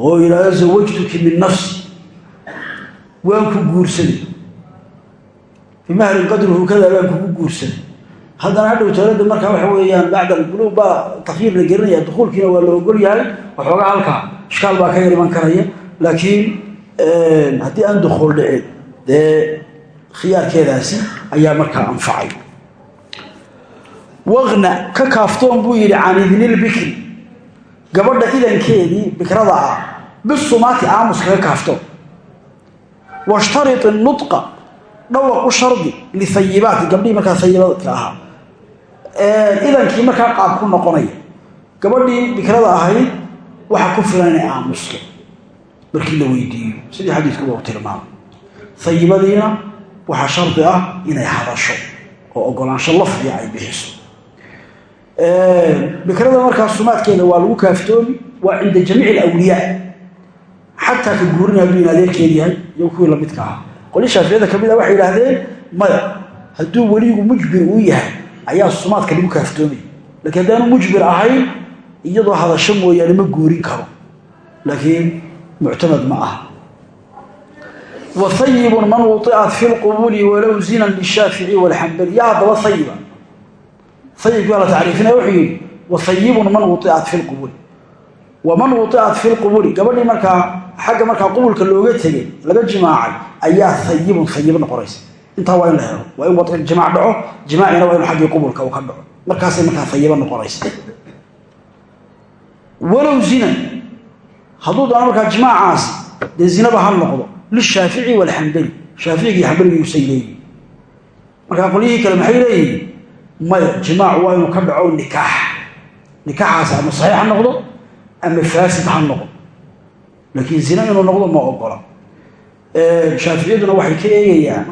oo yidhaahdo zawajtuki min nafsi waan ku guursaday. Bimahrin qadruhu kada waan kugu guursaday. Haddana hadhow taalada markaa waxa weeyaan bacda albuluug baa la gelinaya dukuulkiina waa la ogol yahay waxoogaa halkaa ishkaal baa ka yar iman karaya. Laakiin haddii aan dukuul dhicin dee khiyaarkeedaasi ayaa markaa anfacay. Waqna ka kaaftoon buu yidhi can idnilbikri gabadha idankeedii bikrada ah bisumaati aamus kaga kaaftoon washtarit nudqa dhawaq u shardi lihayibaati gabdhihii markaa hayibadka ahaa idankii markaa qaab ku noqonaya gabadhii bikrada ahayd waxa ku filan inay aamusto markii la weydiiyo sidii xadiiskuba u tilmaamay hayibadiina waxaa shardi ah inay hadasho oo ogolaansho lafdiga ay bixiso bikrada markaa sumaadkeeda waa lagu kaaftoomi waa cinda jamiici alawliyaa xataa ka guurinaya hadduu in adeerkeed yahay iyo kuwii lamidka ahaa. Qoli shaaficiyada ka mid a waxay idhaahdeen maya hadduu weligu mujbir uu yahay ayaa sumaadka lagu kaaftoomaya lakiin haddaanu mujbir ahayn iyadoo hadasho mooyaane ma guurin karo. Laakiin muctamad ma aha. Waayibun man wuicat fi lqubuuli walow zinan lishaafici walxambali yaa haddaba ayiba ayibkii waa la tacriifinaya wuxuu yihi waayibun man wuicat fi lqubuuli waman wuicat fi lqubuuli gabadhii markaa xagga markaa qubulka looga tegay laga jimaacay ayaa ayibun ayibo noqonaysa. Intaa waa in la helo. Waa in wain jimaac dhaco jimaacina waa inu xaggii qubulka uu ka dhaco. Markaasay markaa ayibo noqonaysa. Walow zinan hadduu doono markaa jimaacaasi dee zinaba ha noqdo. Lishaafici walxambali shaaficigii xambaligiyusay leeyihiin markaa qolyihii kale maxay leeyihiin? Maya jimaacu waa inuu ka dhaco nikaax. Nikaaxaasi ama saxiix ha noqdo ama faasid ha noqdo laakiin zina inuu noqdo ma ogola. Shaaficiyaduna waxay ka eegayaan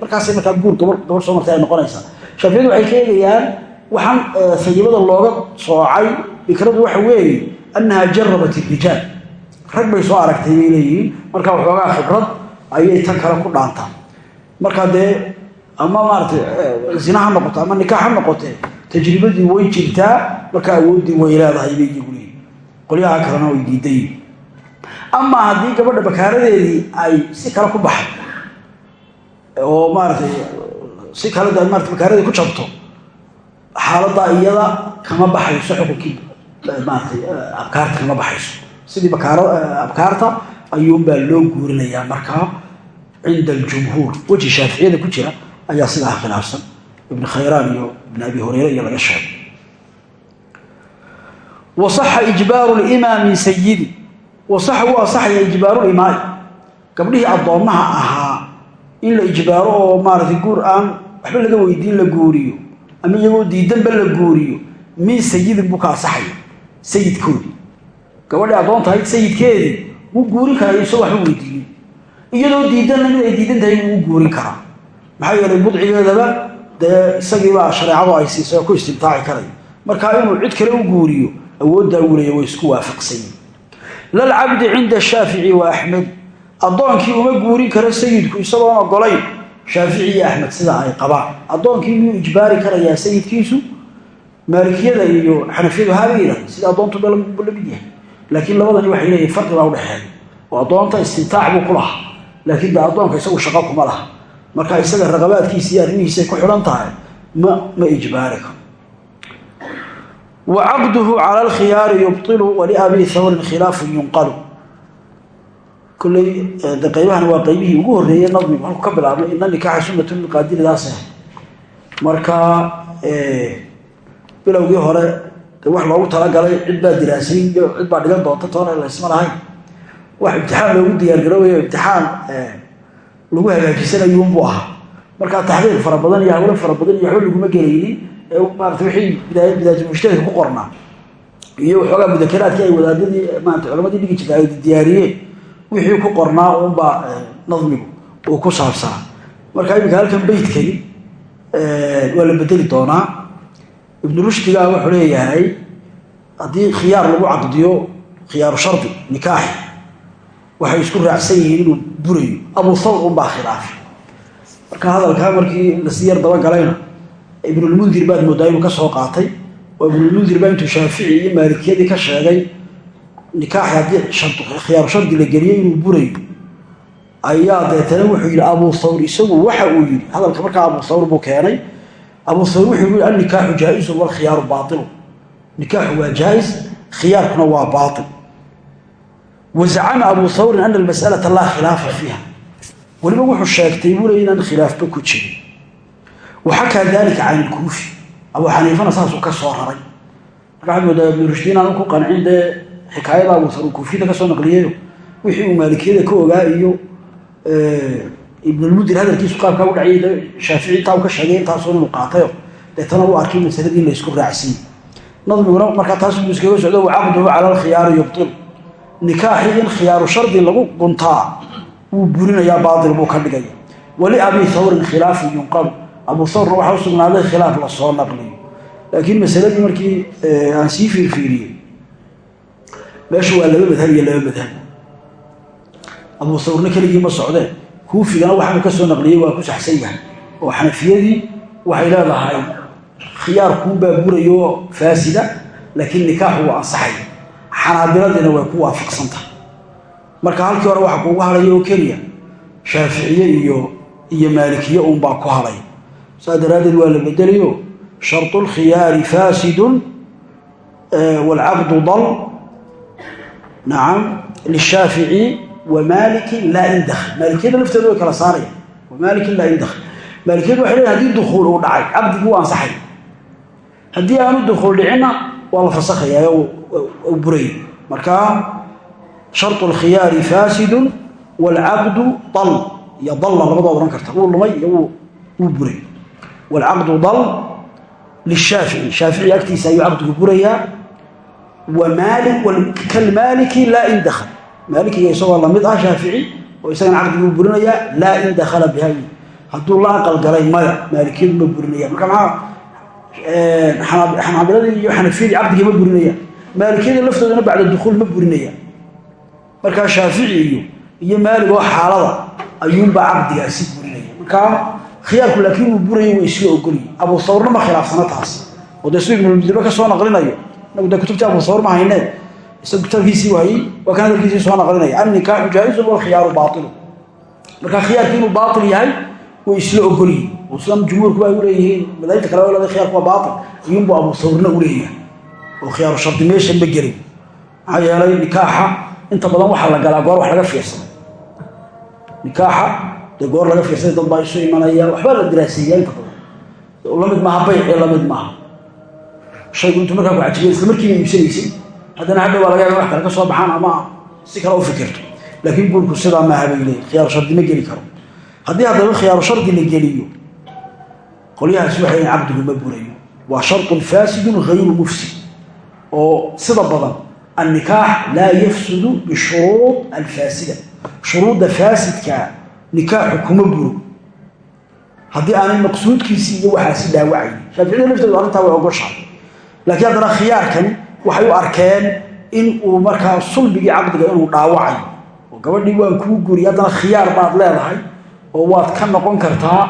markaasay markaa guur gabadh soo martay ay noqonaysaa. Shaaficiyadu waxay ka eegayaan waxaan sayibada looga soocay fikradu waxa weeye annaha jarabat irijaal rag bay soo aragtay bay leeyihiin markaa waxoogaa khibrad ayay tan kale ku dhaantaa markaa dee ama maaratay zina ha noqoto ama nikaax ha noqotee tajribadii way jirtaa markaa awooddii way leedahay bay iyagu leeyihiin qolyaha kalena way diidayin amaa haddii gabadha bakaaradeedii ay si kale ku baxay oo maaratay si kale maarata bakaaradii ku jabto xaaladdaa iyada kama baxayso xukunkii maaratay abkaarta kama baxayso. Sidii bakaar abkaarta ayuunbaa loo guurinayaa. Markaa cinda aljumhuur weji shaaficiyada ku jira ayaa sidaa khilaafsan. Ibn khayraan iyo ibn abi hureyre iyo laga sheegay wasaxa ijbaaru limaa min sayidi wasaxa wuu asaxaya ijbaarulimaai gabdhihii addoommaha ahaa in la ijbaaro oo maaratay guur aan waxba laga weydiin la guuriyo ama iyagoo diidanba la guuriyo min sayidin buu ka asaxaya sayidkoodii gabadhii addoon tahay sayidkeedii wuu guurin karaa isagoo waxba weydiinin iyadoo diidanna mid ay diidan tahay wuu guurin karaa maxaa yeelay budcigeedaba dee isagiibaa shareecadu ay siisay oo ku istimtaaci karaya markaa inuu cid kale u guuriyo awooddaa uleeya way isku waafaqsanyiin lalcabdi cinda shaafici wa axmed. Addoonkii uma guurin karo sayidku isagoon ogolayn shaafici iyo axmed sida ay qabaan. Addoonkii miyuu ijbaari karayaa sayidkiisu maalikiyada iyo xanafiyadu habayda sida addoontu ba la mid yahay. Laakiin labadani waxay leeyihiin farqi baa udhexeeya oo addoonta istimtaac buu ku lahaa. Laakiin de addoonka isagu shaqo kuma laha. Marka isaga raqabaadkiisa iyo arrimihiisay ku xidhan tahay ma ma ijbaari karo wa caqduhu cala alkhiyaari yubtilu waliabi hawrin khilaafun yunqalu. Kolley de qaybahana waa qaybihii ugu horreeyey nadmigu halku ka bilaabnay ina nikaaxa sunnatu lqaadiridaas ah marka bilowgii hore de wax loogu talagalay cid baa diraasayn iyo cid baa dhigan doonta toona laysma lahayn. Wax imtixaan loogu diyaargaroobayo imtixaan lagu hagaajisanayuunbuu ahaa. Markaa taxqiiq fara badan iyo hawlo fara badan iyo waxba laguma gelaynin maarata wixii bidaayatulmujtahidka ku qornaa. Iyo waxoogaa mudakaraadkii ay wadaadadii maarata dhigi jirta wixii ku qornaa uunbaa nadmigu uu ku saabsanaa. Marka iminka halkan beytkani waa la bedeli doonaa. Ibnu rushdigaa wuxuu leeyahay haddii khiyaar lagu caqdiyo khiyaaru shardi nikaaxi waxay isku raacsan yihiin inuu burayo. Abu thawr unbaa khilaafay. Marka hadalkaa markii la sii yar dabagalayna ibnulmundir baad moodaa inuu ka soo qaatay oo ibnulmundir baa intuu shaafici iyo maalikiyadii ka sheegay nikaaxi haddii khiyaaru shardi la geliyey inuu burayo. Ayaa deetana wuxuu yidhi abu thawr isagu waxa uu yidhi hadalka markaa abu thawr buu keenay. Abu thawr wuxuu yidhi annikaaxu jaa-isun walkhiyaaru baailu nikaaxu waa jaa-is waa baail wazacama abu thawrin ana almas'alata laa khilaafa fiiha. Weliba wuxuu sheegtay buu leey inaan khilaafba ku jirin waxakaa dalika can ilkuufi abuu xaniifana saasuu ka soo raray. Marka waxaad moodaa ibnu rushdiin aanu ku qancin dee xikaayada abu thawr kuufiyada ka soo naqliyayo wixii uu maalikiyada ka ogaa iyo ibnulmudir hadalkiisu qaabkaa u dhacay shaafici intaa u ka sheegay intaasun inuu qaatayo deetana u arkay masaladii la isku raacsiiye nadmiguna markaa taas buu iskaga socdo wacaqduhu cala alkhiyaari yubtil. Nikaaxii in khiyaaru shardi lagu guntaa wuu burinayaa baatil buu ka dhigaya abu thawrna waxaa u sugnaaday khilaaf la soo naqliyo laakiin masaladii markii aan sii fiirfiiriyey meeshu waa laba madhab iyo laba madhab. Abu thawrna keligii ma socdeen kuufigana waxaanu ka soo naqliyey waa ku saxsan yahay. Oo xanafiyadii waxay leedahay khiyaarkuunbaa burayo faasida laakiin nikaaxu wuu ansaxay. Xanaabiladiina way ku waafaqsantahay marka halkii hore waxa kuugu hadhaya oo keliya shaaficiye iyo iyo maalikiye uunbaa ku hadhaya saas daraaddeed waa la bedelayo shartu lkhiyaari faasidun waalcaqdu dal nacam lishaafici wamalikin laa indakl maalikiyada lafteedu way kala saaraya wamalikin laa indakl maalikiyadu waxay leeyihin hadii dukuul uu dhacay caqdigii u ansaxay haddii aanu dukuul dhicinna waa la fasakhayaa u buraya markaa sharط اlkhiyaari faasidu wاlcaqdu dal iyo dalla labadoo odhan karta wuu lumay iyo wuu buray wاlcaqdu dal lishaafici shaafici agtiisa ayuu caqdigu burayaa kalmaaliki laa in dakl maalikiga isagoo la mid ah shaafici oo isagana caqdiguu burinayaa laa in dakala biha hadduu la aqalgalay maya maalikiyadu ma burinaya marka maxaa xanaabiladii iyo xanafiyadii caqdigii ma burinaya maalikiyadii laftoodana bacda dukuul ma burinaya markaa shaafici iyo iyo maalig oo xaalada ayuunbaa caqdigaasi burinaya markaa khiyaarku laakiin uu burayo way isla ogolyi abu thawrna ma khilaafsana taas. Oo dee siduu ibnulmudirba ka soo naqlinayo. Inagu dee kutubtii abu thawr ma haynee isagu kitaabkiisii waayey waa kan hadalkiisii soo naqlinaya. Annikaaxu jaa-izun walkhiyaaru baailu markaa khiyaarki inuu baail yahay way isla ogolyihin oo sidan jumhuurkuba ay uleeyihiin madaahibta kale leeda khiyarku waa baail ayuunbu abu thawrna uleeyahay oo khiyaaru shardi meesha ma gelin maxaa yeelay inta badan waxaa la galaa goor wax laga fiirsaday nikaaxa dee goor laga fiirsaday dad baa isu imanaya waxbaa la diraaseeyaa inta badan la mid maaha baycii la mid maaha. Shaygu intuu markaa ku cajibiya isla markiiba iibsanaysay. Haddana hadha waa laga yaaba wax kale ka soo baxaan ama si kale u fikirto. Laakiin guurku sidaa maaha bay leeyihiin khiyaaru shardi ma geli karo. Haddii haddaba khiyaaru shardi la geliyo qolyahaas waxay caqdigu ma burayo. Waa sharطun faasidun hayru mufsid oo sida badan annikaax laa yafsudu bishuruud alfaasida. Shuruudda faasidkaa nikaaxu kuma buro haddii aanay maqsuudkiisii iyo waxaasi dhaawacayn shaaficiyada laftoodu arrintaa way ogoshahay laakiin haddana khiyaarkani waxay u arkeen in uu markaa sulbigii caqdiga inuu dhaawacayo. Oo gabadhii waan kuu guriy haddana khiyaar baad leedahay oo waad ka noqon kartaa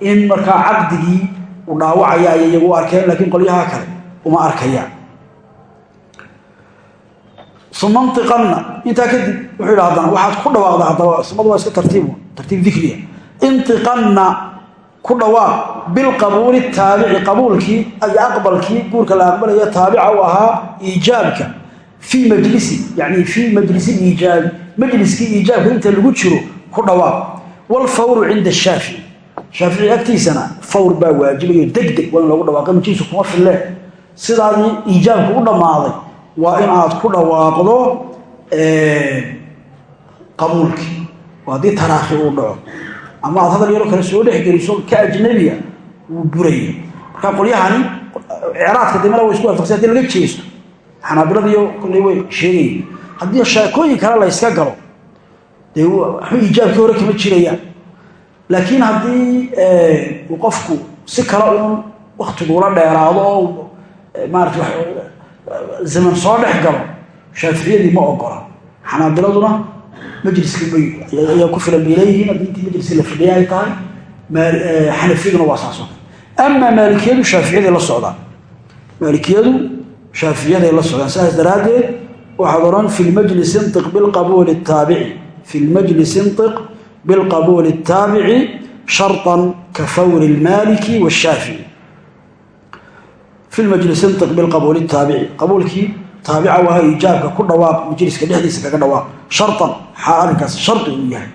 in markaa caqdigii uu dhaawacaya ayay iyagu arkeen laakiin qolyaha kale uma arkayaan sumantiqanna intaa kadib wuxuu yidha haddana waxaad ku dhawaaqda haddaba sumadu waa iska tartiib tartiib dikriya. Intiqanna ku dhawaaq bilqabuuli taabici qabuulkii iyo aqbalkii guurka la aqbalaya taabica u ahaa iijaabka. Fii majlisi yani fii majlisi iijaabi majliskii iijaabka inta lagu jiro ku dhawaaq. Waalfawru cinda shaafici shaafici agtiisana fawr baa waajibayo degdeg waa in loogu dhawaaqay majiisu kuma filleen sidaadii iijaabku u dhammaaday waa in aad ku dhawaaqdo qabuulkii oo haddii taraakhi uu dhaco. Ama aad hadal yaroo kale soo dhex geliso ka ajnabiya wuu buraya. Marka qolyahani icraadka dimala way isku waafaqsay haddii laga jeesto. Xanaabiladiiyo kolley way sheegayeen haddii sheekooyin kale la yska galo dee waxba iijaabkii hore kama jirayaan laakiin haddii qofku si kale uun waktigula dheeraado oo maarata zaman soo dhex galo shaaficiyadii ma ogola xanaabiladuna majliskii bay ayaa ku filan bay leeyihiin haddii intii majliskii la fadhiya ay tahay xanafiyaduna waa saasoo kale amaa maalikiyadu shaaficiyaday la socdaan maalikiyadu shaaficiyaday la socdaan saas daraaddeed waxaad odhan fi lmajlis intiq bilqabuuli الtaabici fi lmajlis intiq bilqabuuli الtaabici sharطan ka fawri اlmaliki wالshaafici fi majlis intiq biqabuuli taabici qabuulkii taabica waha iijaabka ku dhawaaq majliska dhexdiisa kaga dhawaaq sharan maxaa arrinkaas shari uu yahay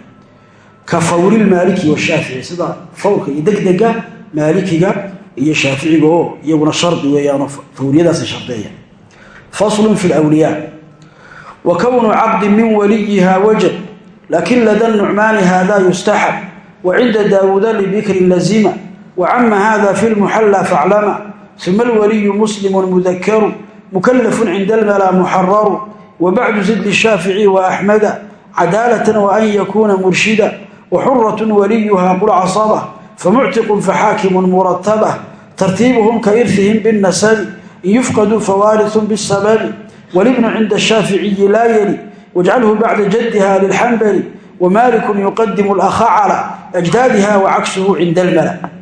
ka fawri lmaaliki washaafici sida fawrka iyo degdega maalikiga iyo shaaficiga oo iyaguna shari weeyaanoo fawriyadaasi shardeeya faslun fi lwliyaa wa kownu cabdin min waliyiha wajad laakin lada nucmaani hada yustaxab wa cinda daawuuda libikrin lazima wa cama hada fi lmuxalla faclama uma alwaliyu muslimu mudakaru mukalafu cinda almala muxararu wbacdu zid lishaafici waaxmada cadaalatan waan yakuuna murshida waxuratun waliyuha qul casaba famuctiqun faxaakimun murataba tartiibuhum ka irfihim binnasabi in yufqaduu fawaarisun bisababi walibnu cinda shaaficiyi laa yeli wajcalhu bacda jaddiha lilxambali wamalikun yuqadimu lakha cala ajdaadiha wacaksuhu cinda almala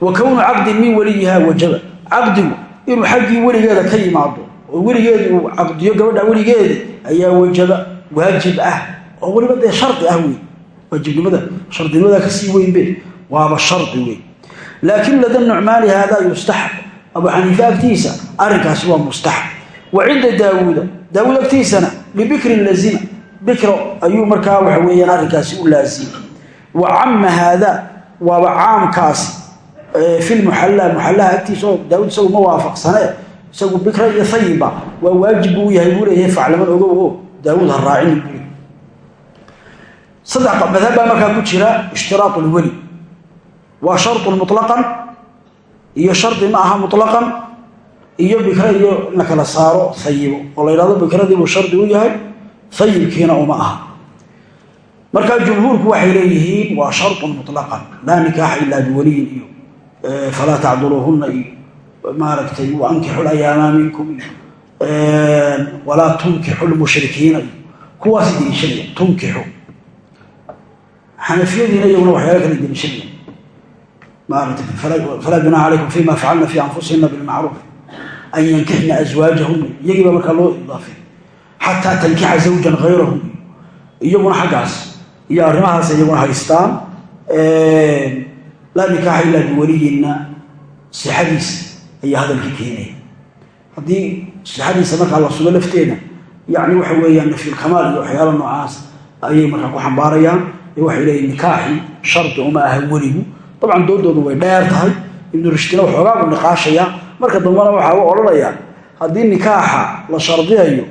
wa kownu caqdin min waliyiha wajaba caqdigu inuu xaggii weligeeda ka yimaado oo weligeedu uu caqdiyo gabadha weligeeda ayaa wajaba waajib ah oo weliba dee shardi ah wey waajibnimada shardinimadaa ka sii weynbe waaba shardi wey laakiin lada nucmaani haadaa yustaxab abu xaniife agtiisa arrinkaasi waa mustaxab wa cinda daawuuda daawuud agtiisana libikrin lazima. Bikro ayuu markaa waxa weeyaan arrinkaasi u laazimay wa caamkaasi Eh, fimual muxallaha agtiisa oo daawud isagu ma waafaqsane? Isagu bikra iyo ayiba waa waajib buu yahay buu leeyahay faclaman ogow o daawud ha raacinin buu saddex madhab baa markaa ku jira ishtiraau lweli waa sharun mulaqan iyo shardi ma aha mulaqan iyo bikra iyo la kala saaro ayibo oo la ydhahdo bikradiibuu shardi u yahay ayibkiina uma aha. Markaa jumhuurku waxay leeyihiin waa sharun mulaqan laa nikaaxa ilaa biweliyin iyo falaa tacduluuhuna iyo maaragtay wankixu layaama minkum iyo walaa tunkixu lmushrikiina iyo kuwaasi deliishanaya tunkixu. Xanafiyadiina iyaguna waxyaala kala deliishanaya maarata falaa junaaxa calaykum fima facalna fi anfusihina bilmacruuf. An yankixna aswaajahuna iyagiiba markaa loo idaafay xataa tankixa zawjan hayrahu iyaguna xaggaas iyo arrimahaas iyaguna haystaan laa nikaaxa ilaa biwaliyina sixadiisa ayaa hadalkii keenaya haddii sixadiisa markaa la sugo lafteeda yani waxa weeyaan nafyulkamaal iyo waxyaala noocaas ayay markaa ku xambaarayaan. Ee waxay leeyihiin nikaaxii shardi uma aha weligu. Dabcan doodoodu way dheer tahay. Ibnu rushdina waxoogaa u niqaashaya marka dambena waxaa u odhanayaa haddii nikaaxa la shardiyayo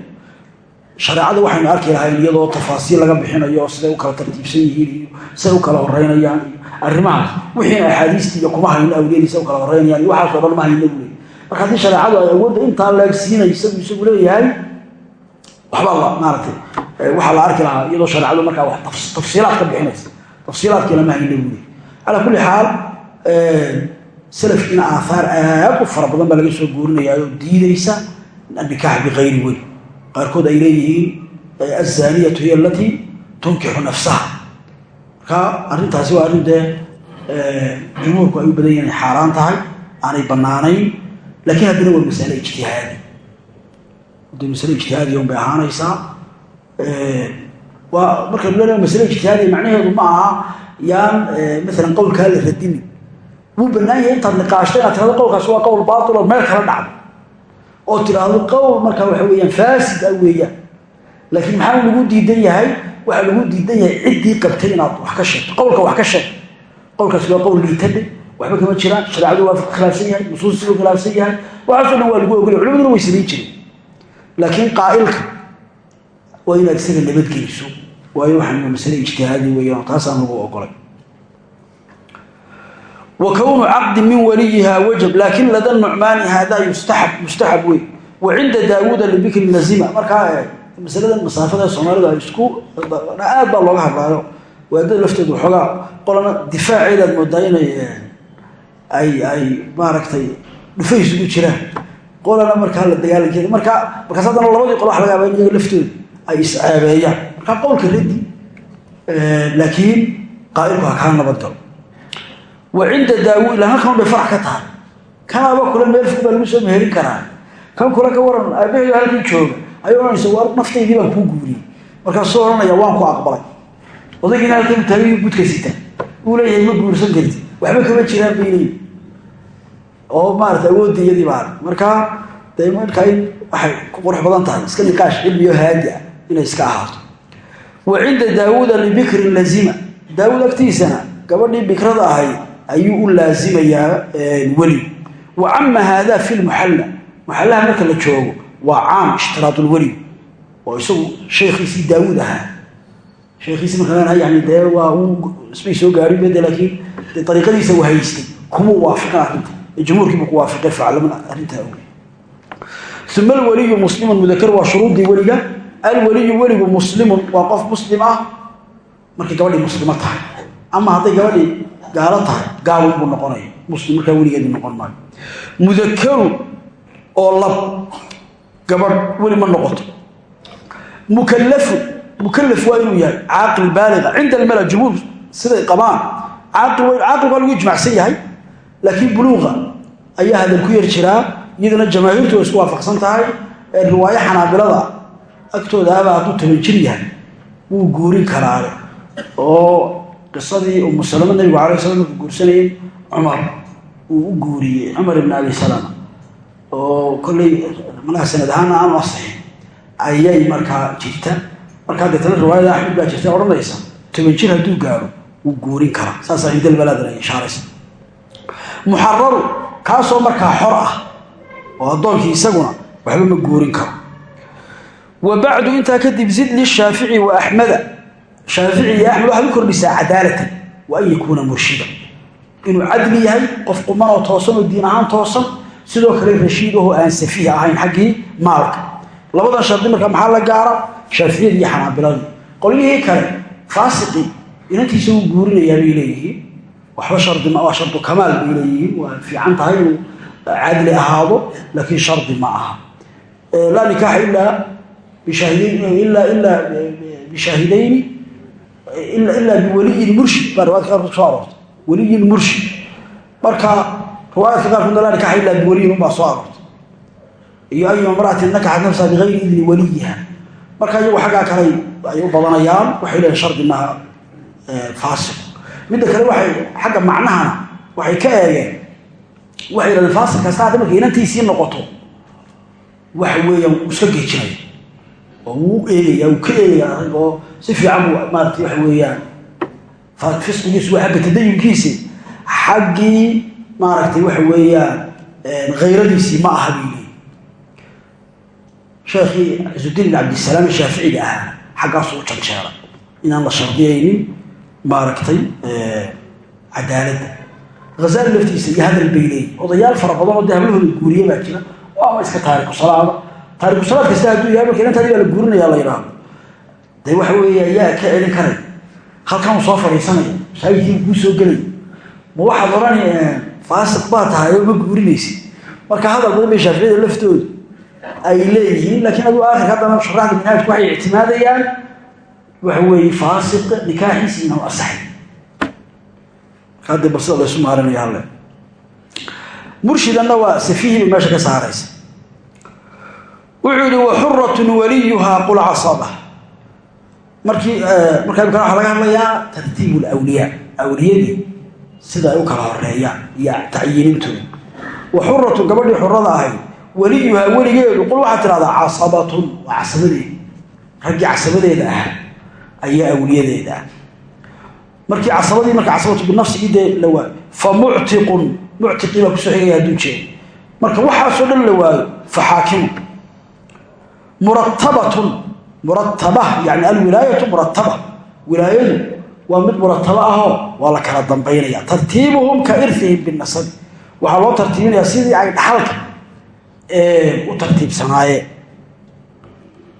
shareecada waxaynu arki lahayn iyadoo tafaasiil laga bixinayo siday u kala tartiibsan yihiin iyo siday u kala horeynayaan iyo arrimahaas wixiina axaadiistii iyo kuma hayno awliyadiisa u kala horeynayaan iyo waxaasoo dhan ma hayno buu leey marka haddii shareecadu ay awoodda intaa leegsiinaysa buu isagu leeyahay waxbaa maaratay waxaa la arki lahaa iyadoo shareecadu markaa wax tafsiilaad ka bixinaysa. Tafsiilaadkiina ma hayno buu leey calaa kulli xaal salafkiina aahaar aad u fara badan baa laga soo guurinayaa oo diidaysa annikaax bikayri weyn qaarkood ay leeyihiin azaniyatu hiy alatii tunkixu nafsaha. Marka arrintaasi waa arrin dee jumhuurku ay u badan yahin inay xaaraan tahay aanay banaanayn laakiin haddana waa masale ijtihaadi. De masale ijtihaadiya un bay ahaanaysaa waa markaynu leenaha masale ijtihaadiya macnaheedu ma aha yaan maalan qowlkaa la radini wuu banaan yahay intaad niqaashta inaad tirahdo qowlkaasi waa qowl baatil oo meel kala dhacdo oo tidhaahdo qowl markaa waxa weeyaan faasid ah weeyaan laakiin maxaa lagu diidan yahay? Waxaa lagu diidan yahay ciddii qabtay inaad wax ka sheegto qowlka wax ka sheeg. Qowlkaasi waa qowl liitadhe waxba kama jiraan shareecadu waa khilaafsan yahay nusuustiiu khilaafsan yahay waxaaso dhan waa lagu ogolya culimaduna way samayn jireen. Laakiin qaa'ilka waa inaad isaga nabadgeliso waayo waxaan masale ijtihaadi weeyaan taasaan lagu ogolay wkownu caqdi min waliyiha wajab laakin lada nucmaani haadaa yustaab mustaxab wey wa cinda daawuuda libikri nazima markaa masaladan masaafada soomaalida isku aad baa looga hadlaayo waadada lafteedu xoogaa qolana difaaceedaad moodaa inay eh, ay ay maaragtay dhufay isugu jiraan. Qolana markaa la dagaalankeeda markaa markaas haddana labadii qol wax laga yaaba in iyaga laftoodu ay isceebeeyaan markaa qowlka radi eh, laakiin qaailku ha kaa wacinda daawud ila halkan bay farax ka tahay. Kanaaba kula meel fog baa lagu soo meherin karaa. Kan kula ka waran aabaheedu halkii jooga ayuu odhanaysa war naftaydii baan kuu guuriyey markaasuu odhanaya waan ku aqbalay. Odaygiina halkan taagayuu gudka sita. Uu leeyahay ma guursan karti waxba kama jiraan bay leeyihiin oo maarata awoodda iyadii baa markaa dee markaa in waxay ku qurux badan tahay iska niqaash cilmiyo haadi ah inay iska ahaato. Wa cinda daawuuda libikrin lazima. Agtiisana gabadhii bikrada ahayd ayuu u laazimayaa weli. Wa cama haada fi lmuxalla muxallaha marka la joogo waa caam ishtiraadulweli oo isagu sheekhiisii daawuud ahaa. Sheekhiisi markaa yani dee waa uu isbay soo gaarin bede laakiin dee ariiqadiisa u haystay. Kuma waafiqan arrinta. Jumhuurkiibu ku waafiqay faclaman arrintaa oge uma alweliyu muslimun mudakar waa shuruudii weliga alweliyu weligu muslimun waa qof muslim ah. Markay gabadhii muslimo tahay. Ama hadday gabadhii gaalo tahay gaalun buu noqonaya muslim markaa weligeedu noqon maayo. Mudakaru oo lab gabadh weli ma noqoto. Mukallafu mukallaf waa inuu yahay caaqil baaliga cinda almala jumhuur siday qabaan. Caaqil waa lagu ijmacsan yahay laakiin buluuqa ayaa hadal ku yar jiraa iyadana jamaahiirtu way isku waafaqsan tahay riwaayo xanaabilada agtooda hadduu toban jir yahay. Wuu guurin karaale oo qisadii umu salama nabigu alay slam markuu guursanayay cumar. Uu u guuriyey cumar ibn abi salama oo kolley malaha sanad ahaan aanu asixin ayay markaa jirta. Markaa deetana riwaayada axmed baa jirta odhanaysa toban jir hadduu gaaro wuu guurin karaa. Saasaa indalbalaadana ay ishaaraysa muxararu kaasoo markaa xor ah oo addoonkii isaguna waxba ma guurin karo. Wa bacdu intaa kadib zid lishaafici wa shaafici iyo axmed waxaad u kordhisaa cadaalatan wa an yakuuna murshida. Inuu cadli yahay qof quman oo toosan oo diin ahaan toosan sidoo kale rashiidahoo aan safiih ahayn xaggii maalka. Labadan shardi markaa maxaa la gaara shaaficiyadii iyo xanaabiladii qolyihii kale faasiqii inantiisa uu guurinayaa bay leeyihiin. Waxba shardi ma shardu kamaal bay leeyihiin. Waa fiican tahay inuu cadli ahaado laakiin shardi ma aha. Laa nikaaxa ilaa bishaahidayn ilaa biwaliyin murshid baa riwaayadka qaarkood soo aroortay waliyin murshid marka riwaayadka qaarkoodna laa nikaaxa ilaa biwaliyin unbaa soo aroortay iyo ayu imra'atin nakaxat nafsaha bigayri idni waliyiha marka iyagu xaggaa kale ay u badanayaan waxay leeyihiin shardi maaha faasiq midda kale waxay xagga macnahana waxay ka eegeen waxay yidhahdeen faasiq kasta hadda markay inantiisii noqoto waxa weeyaan iska geejinaya oo wuu uu ka eegaya oo si fiican buu maaragtay waxa weeyaan. Fisqigiisu waa xagga tadayunkiisi xaggii maaragtay waxa weeyaan hayradiisii ma aha leeyi sheekhii cisudiin ibn cabdisalaam shaaficiga ahaa xaggaasu u janjeera inaan la shardiyaynin maaragtay cadaaladda hazaali laftiisa iyo hadal bay leeyi odayaal fara badan oo dee hablahooda guuriye baa jira. Ama iska taariku salaada taariku salaad kasta hadduu yahay marka inantaadi baa la guurinaya la yidhaahdo dee waxa weeye ayaa ka celin karay. Halkanuu soo fadhiisanaya masaajidkii kuu soo gelay. Ma waxaad odhani faasiq baa tahay oo ma guurinaysid. Marka hadal badan bay shaaficiyada laftoodu ay leeyihiin laakiin aduu aakhirka haddana sharaxda minhaajku waxay ictimaadayaan waxa weeye faasiq nikaaxiisi inuu asaxay. Marka hadda bal sida laysu maarinaya waa safiihi bay meesha ka saaraysa wuxuu yidhi waxuratun waliyuhaa qul casaba. Markii markaa imkan waxaa laga hadlayaa tartiib lawliyaa awliyadii sida ay u kala horeeyaan iyo tacyiinintooda wa xuratun gabadhii xurada ahayd weliyuhaa weligeedu qul waxaad tidhahdaa casabatun waa casabadeeda raggii casabadeeda ah ayaa awliyadeeda ah. Markii casabadii marka casabatu binafsigii dee la fa muctiqun muctiqii baa ku soo xigaya hadduu marka waxaasoo dhan la waayo fa xaakimun muratabatun murataba yani alwilaayatu murataba wilaayadu waa mid muratabo ahoo waa la kala dambaynaya. Tartiibuhum ka irihim binasabi waxaa loo tartiibinayaa sidii ay dhaxalka u tartiibsanaayeen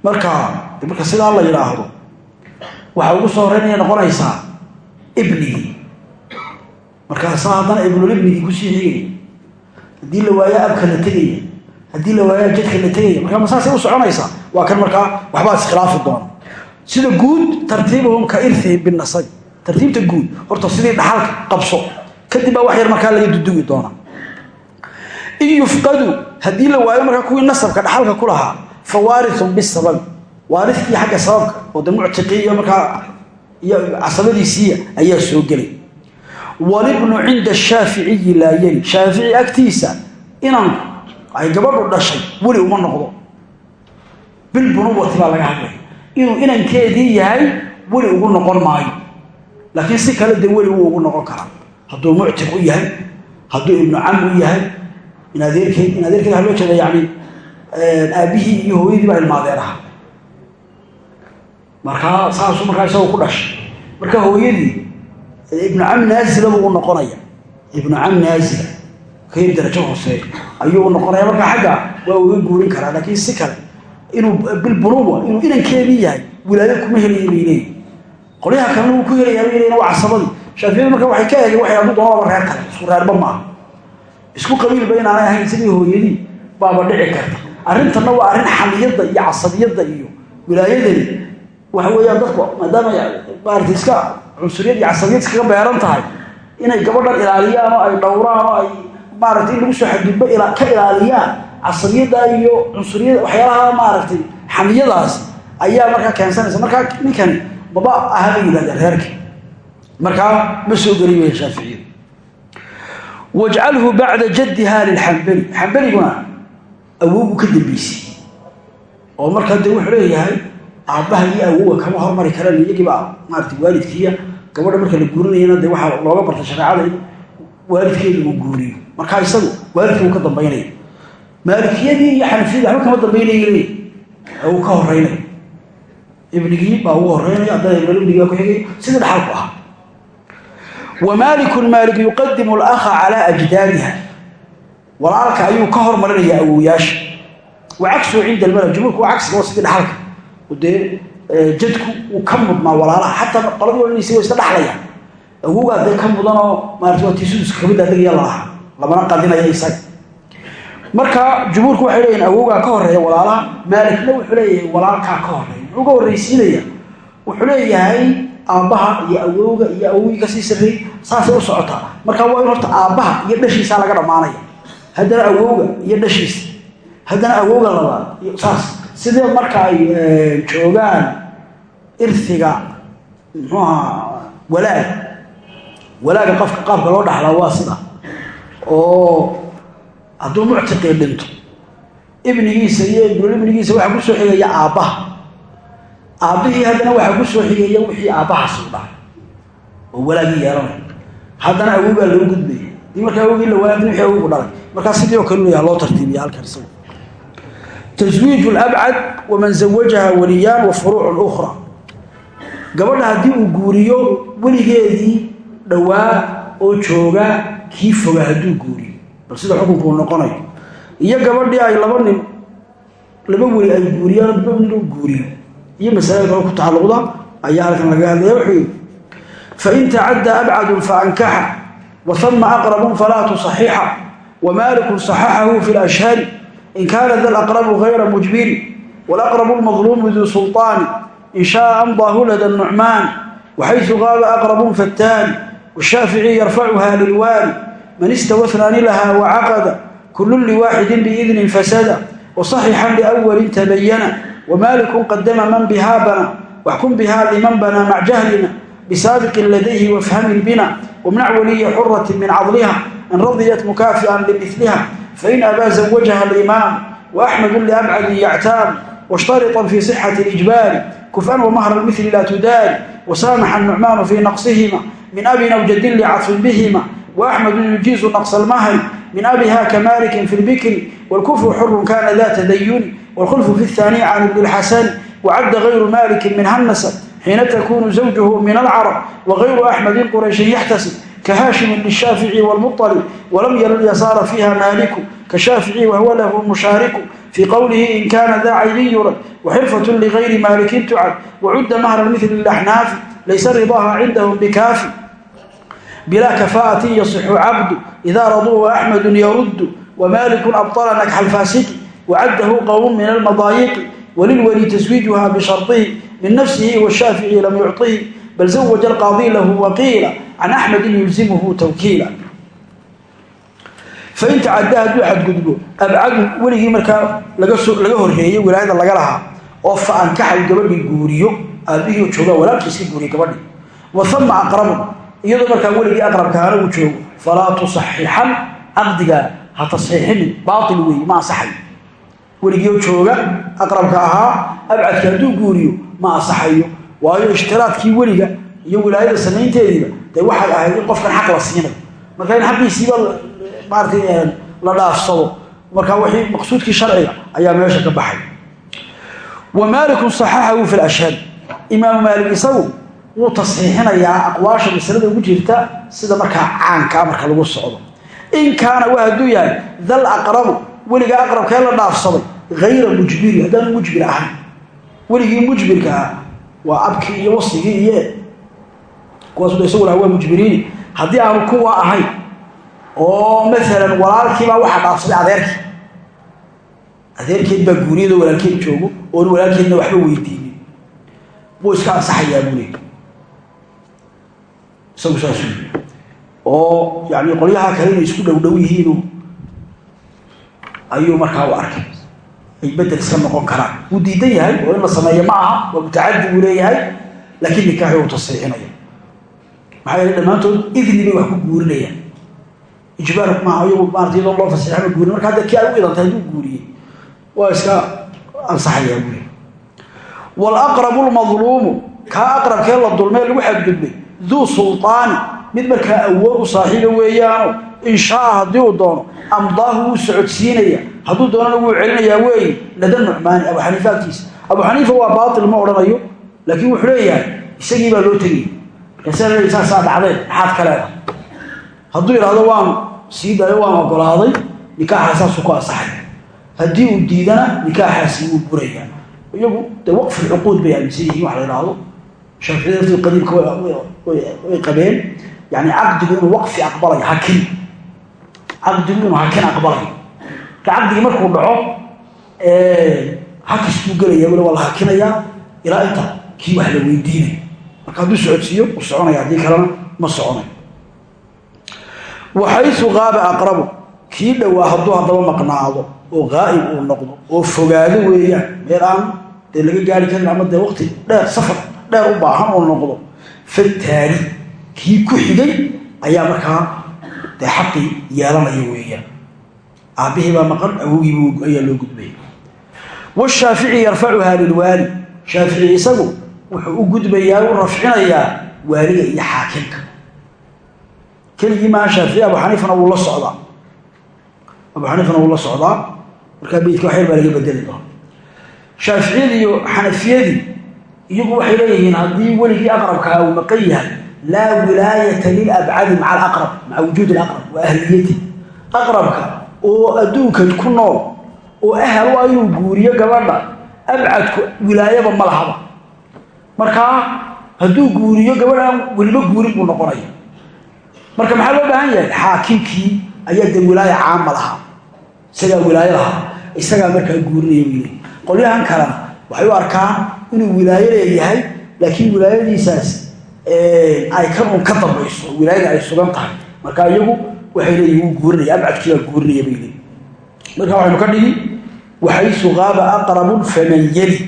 marka marka sidaa la yidhaahdo waxaa ugu soo horeynaya noqonaysaa ibnigii. Markaasaa haddana ibnulibnigii ku sii xigaya haddii la waayaa abka la tegaya haddii la waayaa jadka la tegaya markaa masaasay u soconaysaa waa kan markaa waxbaa iskhilaafi doona sida guud tartiibuhum ka irihim binasabi tartiibta guud horta sidii dhaxalka qabso. Kadib baa wax yar markaa laga dudugi doona. In yufqadu haddii la waayo markaa kuwii nasabka dhaxalka ku lahaa fa waarithun bisababi xagga sababka oo de muctiqii iyo casabadiisiiya ayaa soo gelay. Walibnu cinda shaaficiyi laa shaafici agtiisa inanku ay gabadhu dhashay weli uma noqdo. Bilbunuwati baa laga hadlaya inuu inankeedii yahay weli ugu noqon maayo. Laakiin si kale dee weli wuu ugu noqon karaa. Hadduu muctiq u yahay hadduu ibnu cam u yahay in adeerkeed in adeerkeed waxa loo jeeda yani aabbihii iyo hooyadii baa ilmaadeen aha markaa saasuu markaa isagoo ku dhashay. Marka hooyadii ibnu cam naazila buu u noqonaya. Ibnu cam naazila kayr darajo hooseeya ayuu u noqonaya marka xagga waa uga guurin karaa laakiin si kale inuu bilbunuwa inuu inankeedii yahay wilaayo kuma helaya bay leeyihiin qolyaha kalena wuu ku helayaa bay waa casabadii shaaficiyadu marka waxay ka eegeen waxay hadduu doonaba reer kale isku reerba maaha isku qabiilba inaanay ahayn sidii hooyadii baaba dhici karta. Arrintanna waa arrin xamiyadda iyo casabiyadda iyo wilaayadani. Waxa weeyaan dadku maadaama maarata iska cunsuriyad iyo casabiyad iskaga beeran tahay inay gabadhan ilaaliyaan oo ay dhowraan oo ay maaragtay in lagu soo xadgudbo ka ilaaliyaan casabiyadda iyo cunsuriyada waxyaalaha maaragtay xamiyadaas ayaa markaa keensanaysa. Markaa ninkan baba aha bay yidhahdeen reerka. Markaa ma soo geli waya wajcalhu bacda jaddiha lilxambali. Xambaliguna awowgu ka dambeysay. Oo markaa dee wuxuu leeyahay aabbaha iyo awowa kama hormari karaan iyagiibaa maarata waalidkiiya gabadha marka la guurinayana dee waxaa looga bartay shareecada in waalidkeeda uu guuriyo markaa isagu waalidka uu ka dambaynaya maalikiyadii iyo xanafiyadii waxba kama dambaynaya uu ka horeynaya ibnigii baa ugu horeynaya haddana baa ku xigay. Sidii dhaxalku ahaa wmaaliku maalik yuqadimu lakha calaa ajdaadiha walaalka ayuu ka hormarinayaa awowyaasha wa cagsuhu cinda almalad jumhuurku waa cagsiga oo sidii dhaxalka. Dee jadku uu ka mudnaa walaalaha. Xataa qoladii odhanaysa wa isla dhaxlayaan. Awowgaa dee ka mudanoo maarata waa tiisuduska ka mid adegaya lalaha lamana qadinaya isaga marka jumhuurku waxay leeyihiin awowgaa ka horreeya walaalaha maalikna wuxuu leeyahay walaalkaa ka horreeya muxuu ka horreysiinaya wuxuu leeyahay aabbaha iyo awowga iyo awowgii ka sii sarreeyey saasay u socotaa. Marka waa in horta aabbaha iyo dhashiisaa laga dhammaanaya haddana awowga iyo dhashiisa haddana awowga labaad iyo saas. Sidee marka ay joogaan irtiga muxuu ahaa walaag walaaga qofka qaabka loo dhaxlaa waa sida oo hadduu muctiqii dhinto. Ibnigiisa iyo ibnulibnigiisa waxaa ku soo xigaya aabbaha aabbihii haddana waxaa ku soo xigaya wixii aabbahaas u oo walaagii yeelanay. Haddana awowgaa loo gudbaya dii markaa awogii la waaya wixii awogu dhalay. Markaa sidii oo kale loo tartiibiya halkan isagu. Taswiiju labcad waman zawajaha waliyaan wa furuucun ukhra. Gabadha haddii uu guuriyo weligeedii dhowaa oo jooga kii foga hadduu guuriyo bal sida xukunkuu noqonayo iyo gabadhii ay laba nin laba weli ay guuriyaan laba nin u guuriyo. Iyo masalada kale ku tacalluqda ayaa halkan laga hadlaya wuxuu yidhi fain tacaddaa abcadun faankaxa wa hama aqrabun falaa tusaxixa wamalikun saxaxahu fi lashhari in kaana da laqrabu gayra mujbiri walaqrabu lmadluumu duu sulطaani in shaaa amdaahu lada nucmaan waxaysu qaaba aqrabun fattaani washaafici yarfacuha lilwaali man istawafraani lahaa wacaqada kulun liwaaxidin biidnin fasada wasaxixan liwalin tabayana wamaalikun qadama man bihaa bana waxkum bihaa liman banaa mac jahlina bisaabiqin ladayhi wafhamin bina wamnac waliya xuratin min cadliha an radiyat mukaafian bimiliha fain abaa zawajaha alimaam waaxmadu liabcadin yactaam washtariطan fii sixati اlijbaari kufan wamahra lmili laa tudaari wasaamaxa nucmaanu fii naqsihima min abin aw jadin licadfin bihima waaxmadu yujiizu naqsa almahri min abiha kamalikin fi lbikri wاlkufru xurun kana da tadayuni wاlkhulfu fi اthaaniy can ibni اlxasani wacadda gayru malikin min hanasa xiina takunu zawjuhu min alcarab wagayru axmedin qurayshin yaxtasib kahashimin lishaafici wاlmuطalib walam yalal yasaara fiiha maaliku kashaafici wahwa lahu mushaariku fii qowlihi in kana daa caydin yurad waxirfatu ligayri maalikin tucad wacudda mahra mili laxnaafi layse ridaha cindahum bikaafi bilaa kafaa'atin yasixu cabdu idaa raduu waaxmedun yaruddu wamalikun abطala nakxalfaasidi wacaddahu qowmun min almadaayiqi walilweli taswiijuha bisharihi min nafsihi washaafici lam yucihi bal zawaja alqaadi lahu waqiila can axmedin yulzimuhu tawkiila. Fain tacadda hadduu xadgudbo abcadu weligii markaa laga horeeyey wilaayada laga lahaa oo fa ankaxau gabadhii guuriyo aabihii jooga walaalkiiska guuriyo gabadhii. Wa hama aqrabu iyadoo markaa weligii aqrabkaana uu joogo. Falaa tusaxixan caqdigaa ha tasxiixinin baail weeye ma ansaxayo weligii jooga aqrabka ahaa abcadka hadduu guuriyo ma ansaxayo. Waayo ishtiraadkii weliga iyo wilaayada samaynteediiba dee waxay ahayd in qofkan xaq la siinayo marka in xaqiisiiba maaratay la dhaafsado. Markaa wixii maqsuudkii sharciga ayaa meesha ka baxay. Wa maalikun saxaxahu fi lashhad imaamu maalik isagu wuu tasxiixinayaa aqwaasha masalada ugu jirta sida markaa caankaa marka lagu socdo. In kaana waa hadduu yahay dal aqrabu weligaa aqrabkee la dhaafsaday hayra mujbiri haddaanu mujbir ahayn weligii mujbirka ah waa abkii iyo wasligii iyo kuwaas isagu laha waa mujbiriin. Haddii aanu kuwa ahayn oo maalan walaalkiibaa waxaa dhaafsaday adeerkii. Adeerkeed baa guuriyado walaalkeed joogo oon walaalkeedna waxba weydiinin wuu iska ansaxayaa buu leey isagu saas oo yani qolyaha kale inay isku dhow dhow yihiinu ayuu markaa u arkay ay bedel iska noqon karaan wuu diidan yahay oo in la sameeyo ma aha waa mutacadi buu leeyahay laakiin nikaaxi uu tasriixinaya maxaa yeele dhammaantood idni bay wax ku guurinayaan ijbaar maaha iyagu maarata iyadoo loo fasaxama guurin marka hadda kii ay u idantay hadduu guuriyey waa iska ansaxayaa buu leey waalaqrabu lmadluumu kaa aqrabkee la dulmee lagu xadgudbay. Duu sulطaani mid markaa awood u saaxiiba weeyaano in shaaa haddii uu doono amdaahu wuu socodsiinaya. Hadduu doonana wuu celinayaa weeye lada nucmaani abu xaniifa agtiisa abu xaniifa waa baatil ma odhanayo laakiin wuxuu leeyahay isagii baa loo tegayay markaasa le saasaa dhacdeen maxaad ka leedahay. Hadduu idhaahdo waan sii dayo waan ogolaaday nikaaxa saasuu ku ansaxay. Haddii uu diidana nikaaxaasi wuu burayaa iyagu dee waqfi cuquud bay aaminsan yihiin la idhaahdo shaaficiyada laftii qadiimka way qabeen. Yani caqdigu inuu waqfi aqbalayo hakin caqdigu inuu hakin aqbalayo marka caqdigii markuu dhaco hakis buu gelaya weli waa la hakinayaa ilaa inta kii wax la weydiinay. Marka hadduu socodsiiyo u soconaya haddii kalena ma soconay. Waxaysu qaaba aqrabu. Kii dhowaa hadduu haddaba maqnaado oo qaa'ib uu noqdo oo fogaado weeyaan. Meel aan dee laga gaari karin ama dee waqti dheer safar dheer u baahan uu noqdo. Fataali kii ku xigay ayaa markaa dee xaqii yeelanaya weeyaan. Aabbihii baa maqan awowgiibu ayaa loo gudbaya washaafici yarfacuhaa lilwaali shaafici isagu wuxuu u gudbayaa u rafcinayaa waaliga iyo xaakimka. Keligii maaha shaafici abu xaniifana wuu la socdaa. Abu xaniifana wuu la socdaa. Markaa beydka wax yar baa laga bedeli doona shaaficiyadii iyo xanafiyadii iyagu waxay leeyihiin haddii weligii aqrabkaa uu maqan yahay laa wilaayata lilabcadi maca alaqrab maca wujuudi alaqrab wa ahliyati. Aqrabka oo adduunka ku nool oo ahal u ah inuu guuriyo gabadha abcadku wilaayaba ma lahaba. Markaa hadduu guuriyo gabadhaan weliba guurin buu noqonaya. Marka maxaa loo baahan yahay? Xaakimkii ayaa dee caama lahaa. Isagaa wilaayo isagaa markaa guurinaya qolyahan kalena waxay u arkaan inuu wilaayo leeyahay laakiin wilaayadiisaas ay kan un ka dambayso wilaayada ay sugan tahay. Marka iyagu waxay leeyihiin wuu guurinaya abcadkii baa guurinaya bay leeyihiin marka waxaynu ka dhigi waxaysu qaaba aqrabun faman yali.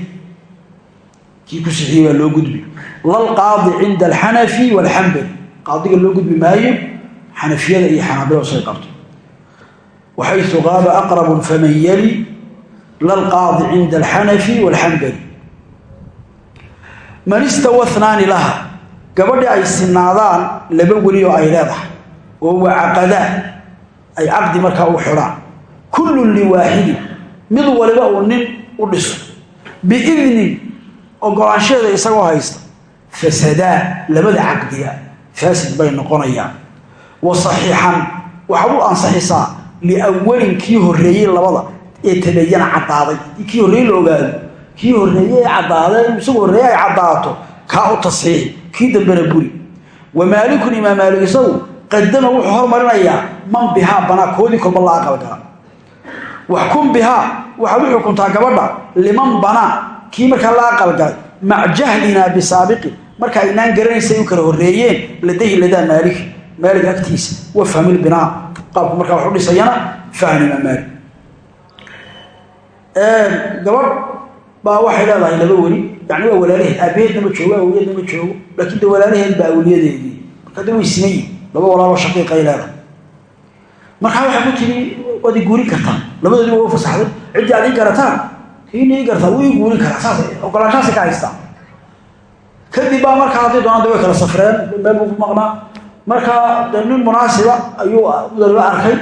Kii ku sixiyey baa loo gudbi. Lalqaadi cinda alxanafi walxambali. Qaadiga loo gudbi maayo xanafiyada iyo xanaabilo say qabto. Waxaysu qaaba aqrabun lalqaadi cinda alxanafi walxambali man istawa hnaani laha gabadhi ay sinaadaan laba weli oo ay leedahay oo wacaqadaa ay caqdi markaa u xidhaan kullun liwaaxidin mid waliba uu nin u dhiso biidnin ogolaansheeda isagoo haysta fasadaa labada caqdiga faasid bay noqonayaan wa saxiixan waxaad u ansaxisaa liawalin kii horreeyey labada ee tabayana caddaaday. Kii horreeye la ogaado? Kii horreeye ee caddaaday? Isagu horreeye ay caddaato? Kaa u tasxiixi kii dambena guri wa maalikun imaam maalik isagu qadama wuxuu hormarinayaa man bihaa banaa koodii kolba la aqalgala waxkum bihaa waxaad u xukuntaa gabadha. Liman banaa kii markaa la aqalgalay mac jahlinaa bisaabiqin marka aynaan garanaysay u kala horreeyeen. Ladahi ladaa maaliki maalig agtiisa. Wa fahmil binaa. Qaabku markaa wax u dhisayana fahnima maalik gabadh baa waxay leedahay laba weli. Yani waa walaalaheed. Aabaheedna ma joogo awliyeedna ma joogo. Laakiin de walaalaheed baa awliyadeedii. Marka way siman yihiin laba walaalo shaqiiqay leedahay. Markaa waxay ku tiri waad i guurin kartaa. Labadoodii fasaxday. Ciddii aad ii garataan? Kiina ii gartaa wuu ii guurin karaa. Saas ogolaanshaasay ka haystaa kadib baa markaa haddii doonaan de way kala safreen. Meel buu maqnaa. Markaa de nin munaasiba ayuu waliba arkay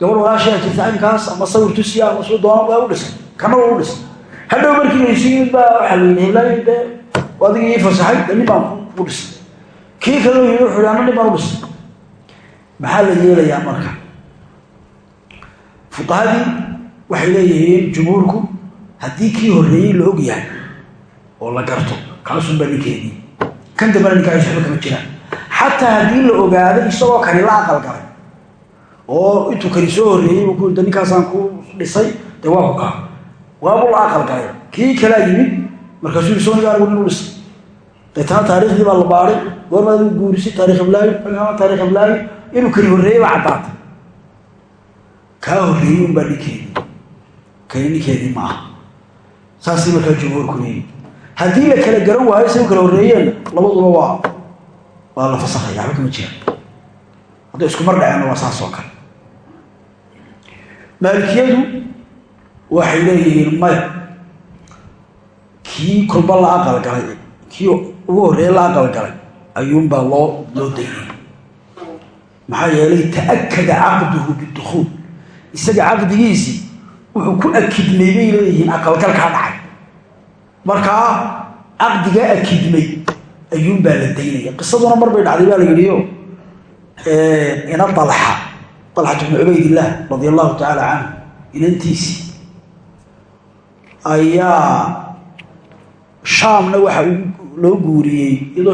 gabadh walaashaa jirta inkaas ama sawir tusiya ama suu doona waa u dhisay kana waa u dhisay hadhow markii laysu yimid baa waxaa la yidhi heblaayo de adigii ii fasaxay de nin baan ku dhisay kii kaloo yidhi wuxuu ana nin baan u dhisay maxaa la yeelayaa marka? Fuqahadii waxay leeyihiin jumhuurku haddii kii horreeyey la og yahay oo la garto kaasunbaa ninkeedii kan dambena ninkaas waxba kama jiraan xataa haddii la ogaado isagoo kani la aqal galay oo intuu kani soo horreeyey ku da ninkaasaan ku dhisay. Dee waa ku kaa waabuu la aqal galay kii kalaa yimid markaasuu soo anigu u dhisay. Deetana taariikhdii baa la baaday goorma adigu guurisay taarikh iblaayo taarikh iblaayo inuu kani horreeyey baa caddaatay. Kaa horreeyey unbaa ninkeedii. Kani ninkeedii ma aha. Saasay markaa jumhuurku leeyihi haddii la kala garan waayo say u kala labaduba waa waa la fasakhaya waxba kama jiraan hadday isku mar dhaceenna waa saas oo kale maalikiyadu waxay leeyihiin maya kii kolba la aqalgalay kii ugu horreeye la aqalgalay ayuunbaa loo loo daynay maxaa yeelay ta'akada caqduhu bidukhuul. Isaga caqdigiisii wuxuu ku akidmay bay leeyihiin aqalgalkaa dhacay. Markaa caqdigaa akidmay ayuunbaa la daynaya qisaduna mar bay dhacday baa la yidhio ina dalxa dalxat bnu cubaydillaah radia allahu tacaala canhu inantiisii ayaa shaamna waxa loo guuriyey mid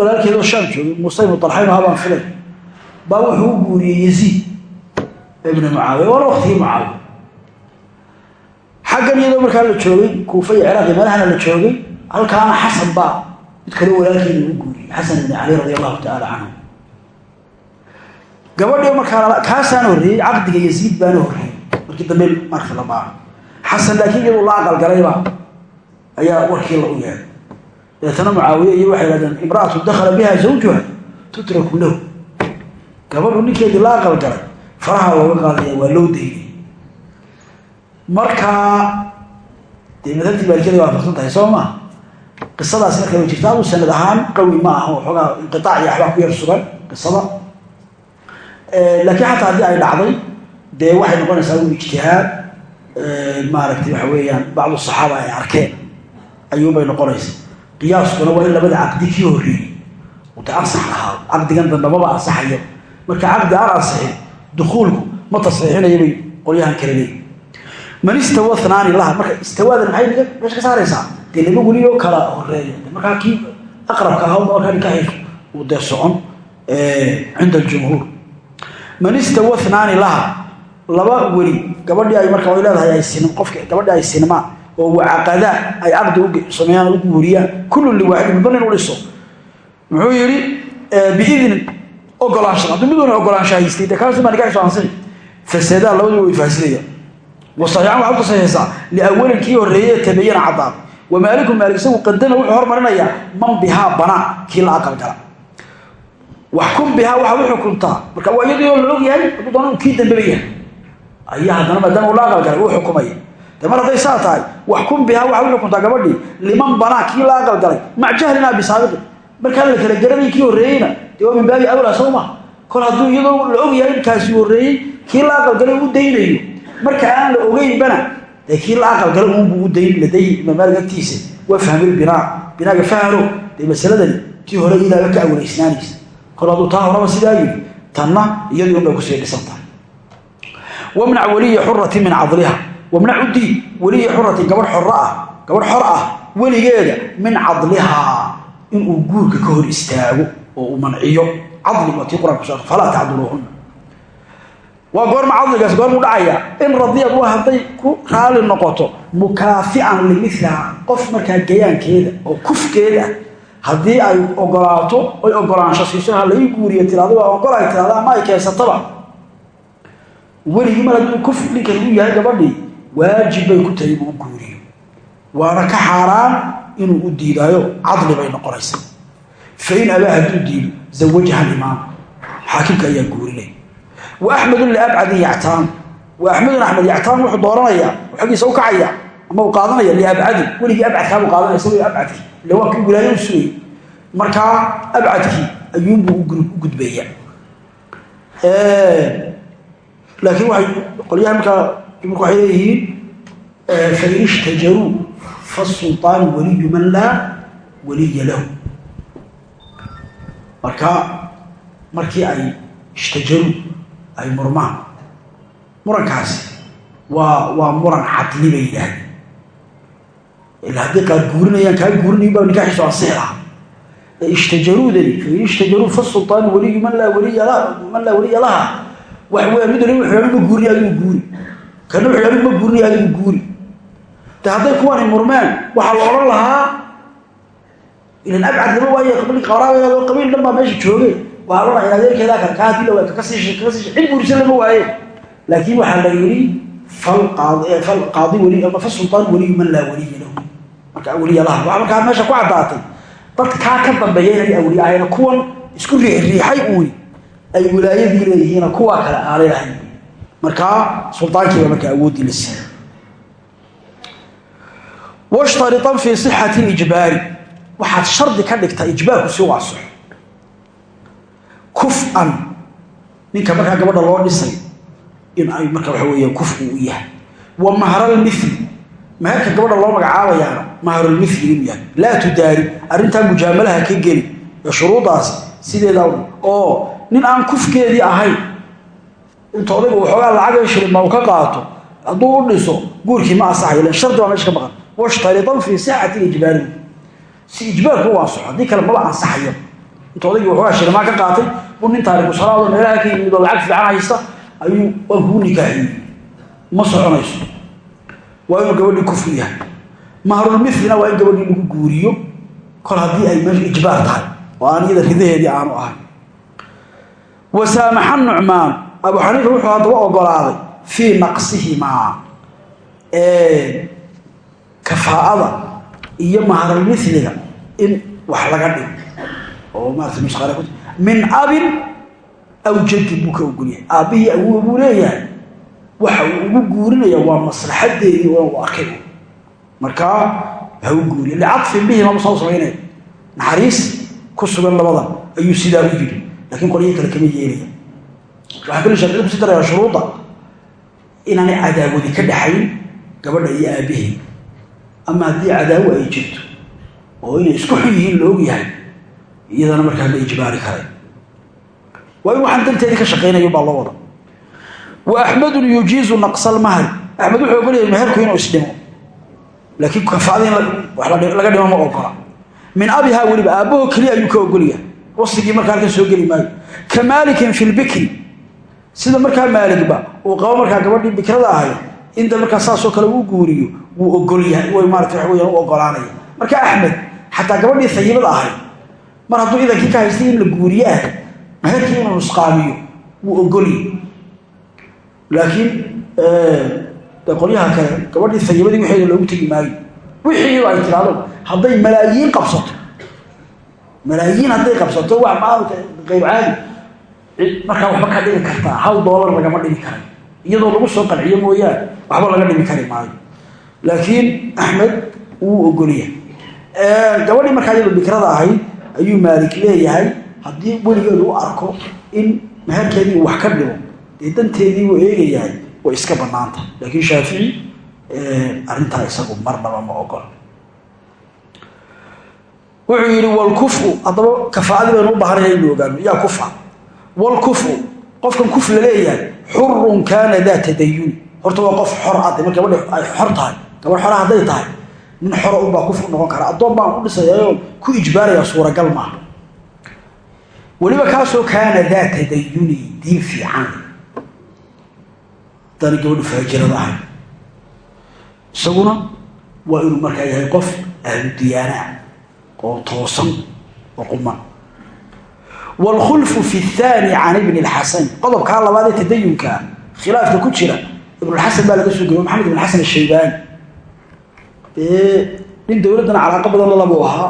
walaalkeedoo shaam joogay muuse ibnu dalxaynu habaan filay baa wuxuu u guuriyey yaziid ibnu mucaawiya waana waktigii mucaawiya xaggan iyadoo markaa la joogay kuufa iyo ciraaqi meelahana la joogay halkaana xasan baa mid kaloo walaalkeeda ugu guuriyey xasan ibni cali radi allahu tacaala canhu gabadhii markaa kaasaana horreeyey caqdiga yaziid baana horreeyey. Markii dambe marka la baaro. Xasan laakiin iyaduu la aqalgalayba ayaa warkii la u yeeday deetana mucaawiye iyo waxay hahdeen imra'atu dakhala biha zawjuha tutraku lahu. Gabadhu ninkeedii la aqalgalay faraha looga qaadaya waa loo daynay. Markaa dee madhabtii maalikada waa farsan tahay soo maa qisadaasi marka way jirta aduu sanad ahaan qawi ma aha waxoogaa inqiaac iyo waxbaa ku yar sugan qisada laakiin xataa haddii ay dhacday dee waxay noqonaysaa un ijtihaad maaragtay waxa weeyaan bacdu saxaaba ay arkeen. Ayuunbay noqonaysa qiyaaskuna waa in labada caqdi kii horreeyey uta ansax ahaa caqdigan dambamaba ansaxayo. Marka caqdi aan ansixin dukuulku ma tasxiixinaya bay qolyahan kale leeyi man istawa naani laha marka istawaadan maxay meesha ka saaraysaa? Dee laba welioo kala horreeya markaa kii aqrabka ahaa markaa nikaaxiisu uu dee socon cinda aljumhuur man istawa naani laha. Laba weli gabadhii ay marka way leedahay ay sin qofka gabadhii ay sinmaan oo wacaqadaa ay caqdi u sameeyaan u guuriyaan kullu liwaahid midba nin u dhiso muxuu yidhi biidnin ogolaansha hadduu miduna ogolaansha haystay dee kaasi baa nikaaxiisu ansixi. Labadu way faasidayaan wasaxiixan waxaad ku saxiixaysaa liawalin kii horreeyey ee tabayana caddaad wamaaliku maalik isagu qadama wuxuu hormarinayaa man bihaa banaa kii la aqalgala waxkum bihaa waxaad u xukuntaa. Marka waa iyadii oo la og yahay hadduu doona kii dambeba yahay ayaa haddana maadaama uu la aqalgalay uu xukumaya de mar hadday saa tahay waxkum bihaa waxaad u xukuntaa gabadhii liman banaa kii la aqalgalay mac jahlinaa bisaabiqin markaa la kala garanay kii horreeyeyna dee waa min baabi awlaa soo ma kol hadduu iyadoo la og yahay inkaasi horreeyey kii la aqalgalay u daynayo. Marka aan la ogeynbana dee kii la aqalgalay uunbuu u dayn laday imaamaalig agtiisa. Waa kol hadduu taa horaba sidaa yidhi tanna iyadii unbay ku sii dhisan tahay. Wamnac weliya xurati min cadliha wamnac u diid weliya xurati gabadh xor ah gabadh xor ah weligeeda min cadlihaa inuu guurka ka hor istaago oo uu manciyo cadli waa qur'anka kuso falaa tacduluuhunna waa goorma cadligaas goormuu dhacaya in radiyad waa hadday ku raali noqoto mukaafican limiliha qof markaa gayaankeeda oo kufkeeda haddii ay ogolaato oy ogolaansho siiso ha lai guuriyo tiraado waa ogol ay ama ay keensataba. Weligii mar hadduu kuf ninkan u yahay gabadhii waajib bay ku tahay inuu guuriyo. Waana ka xaaraan inuu u diidaayo cadli bay noqonaysa fa in abaa hadduu diido zawajaha alimaam. Xaakimka ayaa guurinay wa axmedun liabcadin yactaan. Wa axmedun axmed yactaan wuxuu dooranayaa xaggiisa u kacaya ama uu qaadanaya liabcadin weligii abcadkaabuu qaadanaya isagoo abcadkii ille waa kii wilaayo u sugayay markaa abcadkii ayuunbuu u gudbaya laakiin waay qolyaha markaa jumurku waxay leeyihiin fain ishtajaruu fasulطaanu waliyu man laa waliya lahu. Marka markii ay ishtajaruu ay murmaan murankaasi waa waa muran cadli bay yidhaahdeen ila hadday qaar guurinayaan kaa guurinayin baa nikaaxiisu ansixi lahaa ishtajaruudani fain ishtajaruu fasulطaanu waliyu man laa waliya laha wax weya mid waliba wuxuu anigu guuriy adigu guuri kana wuxuu anigu ma guuriy adigu guuri de hadday kuwani murmeen waxaa la odhan lahaa ilan abcad lama waaye qabiil qaraaba qabiil dhan baa meesha jooge waxaa la odhanaya adeerkeedaa kan kaa dila kaka sii kaka sii cid guurisa lama waaye laakiin waxaa la yidhi sultaan waliyu man laa waliya lahu marka awliya laha waxaa markaa meesha ku caddaatay dad kaa ka dambeeya inay awliya ahayna kuwan isku riixriixay uuni ay wilaayadii leeyihiina kuwaa kale aanay ahayn markaa suldaankiiba markaa awooddii la siiyey washtaritan fii sixati lijbaari shardi ka dhigtaa ijbaarku si waasox kuf-an ninka markaa gabadha loo dhisay in ay marka waxa weeyaan kuf uu u yahay. Wa mahralmithli maharka gabadha loo magacaabayaana mahrulmithli inuu yahay. Laa tudaari. Arrintaa mujaamalaha ka geli. Ee shuruudaasi sideeda oo nin aan kufkeedii ahayn inta odaygu waxoogaa lacagay shilima uu ka qaato. Hadduu u dhiso guurkii ma asaxayo ilan shardi baa meesha ka maqan. Washtaridan fii sixati ijbaari. Si ijbaarku u ansaxo haddii kale maba ansaxayo. Inta odaygii waxoogaa shilimaa ka qaatay buu nin taariku salaado meelaha ka yimid oo lacag fiican haysta ayuu waan kuu nikaaxiyey ma soconayso. Waa inuu gabadhii kufu yahay. Mahrulmithlina waa in gabadhii lagu guuriyo. Kol haddii ay meesha ijbaar tahay oo aan iyada ridaheedii aanu ahay. Wasaamaxa nucmaan. Abu xaniifa wuxuu haddaba ogolaaday fii naqsihimaa kafaa'ada iyo mahralmithliga in wax laga dhigo oo maarata ku min abin aw jadin buu ka ogolyahay aabbihii awuga buu leeyahay. Waxa uu ugu guurinaya waa maslaxadeedii u arkay markaa ha u guuriyo licadfin bihima ma soo samaynaya naxariis ku sugan labadan. Ayuu sidaa u yidhi laakiin qolyo kale kama yeelaya waxaa kale shaaficida kusi daraya shuruudda inaanay cadaawadi ka dhaxayn gabadha iyo aabbaheed ama haddii cadaawo ay jirto oo inay isku xun yihiin la og yahay iyadana markaa la ijbaari karay waa in waxaan danteedii ka shaqaynayo baa loo wada. Wa axmedun yujiizu naqsalmahri axmed wuxuu ogolyahay meherku inuu isdhimo. Laakiin kafaada in laga dhimo ma ogola min abihaa weliba aabbaho keliya ayuu ka ogolyahay wasligii markaa halkan soo geli maayo. Ka maalikin fi lbikri sida markaa maaligba uu qabo markaa gabadhii bikrada ahay inta markaa saasoo kale uu guuriyo wuu ogolyahay w maarata waxa weyaan u ogolaanaya. Marka mar hadduu meherkii inuu nusqaamiyo wuu ogolyahy laakiin qolyaha kale gabadhii sayibadii waxeeda loogu tegi maayo wixii ay tiraado hadday malaayiin qabsato. Malaayiin hadday qabsato wax maarata qayb caadi. Markaa waxba ka dhimi kartaa hal doolar lagama dhimi karay. Iyadoo lagu soo qanciyo mooyaane waxba laga dhimi kari maayo. Laakiin axmed wuu ogolyahay gabadhii markaa iyadoo bikrada ahayd ayuu maalik leeyahay haddii weligeedu u arko in meherkeedii wax ka dhimo dee danteedii wuu eegayahay way iska bannaanta. Laakiin shaafici arrintaa isagu marnaba ma ogola wuxuu yidhi walkufu haddaba kafaacadii baynu u baahanaya inu ogaano yaa kufa. Walkufu qofkan kuf la leeyahay xurun kaana daa tadayuni horta waa qof xor de mar gabadhi ay xor tahay gabadh xora hadday tahay nin xora unbaa kuf u noqon kara. Addoon baan u dhisayaoo ku ijbaaraya suuragal maaha weliba kaasoo kaana daa tadayuni diin fiican haddaana gabadhu faajirada ahay isaguna waa inuu markaa yahay qof ahlu diyaanaa oo toosan oo quman wاlkhulfu fi الثaani can ibni اlxasan qodobkaa labaad ee tadayunka khilaafka ku jira ibnulxasan baa laga soo geriy maxamed ibn xasan ashaybaani dee nin dowladdana calaaqa badan lalabuu ahaa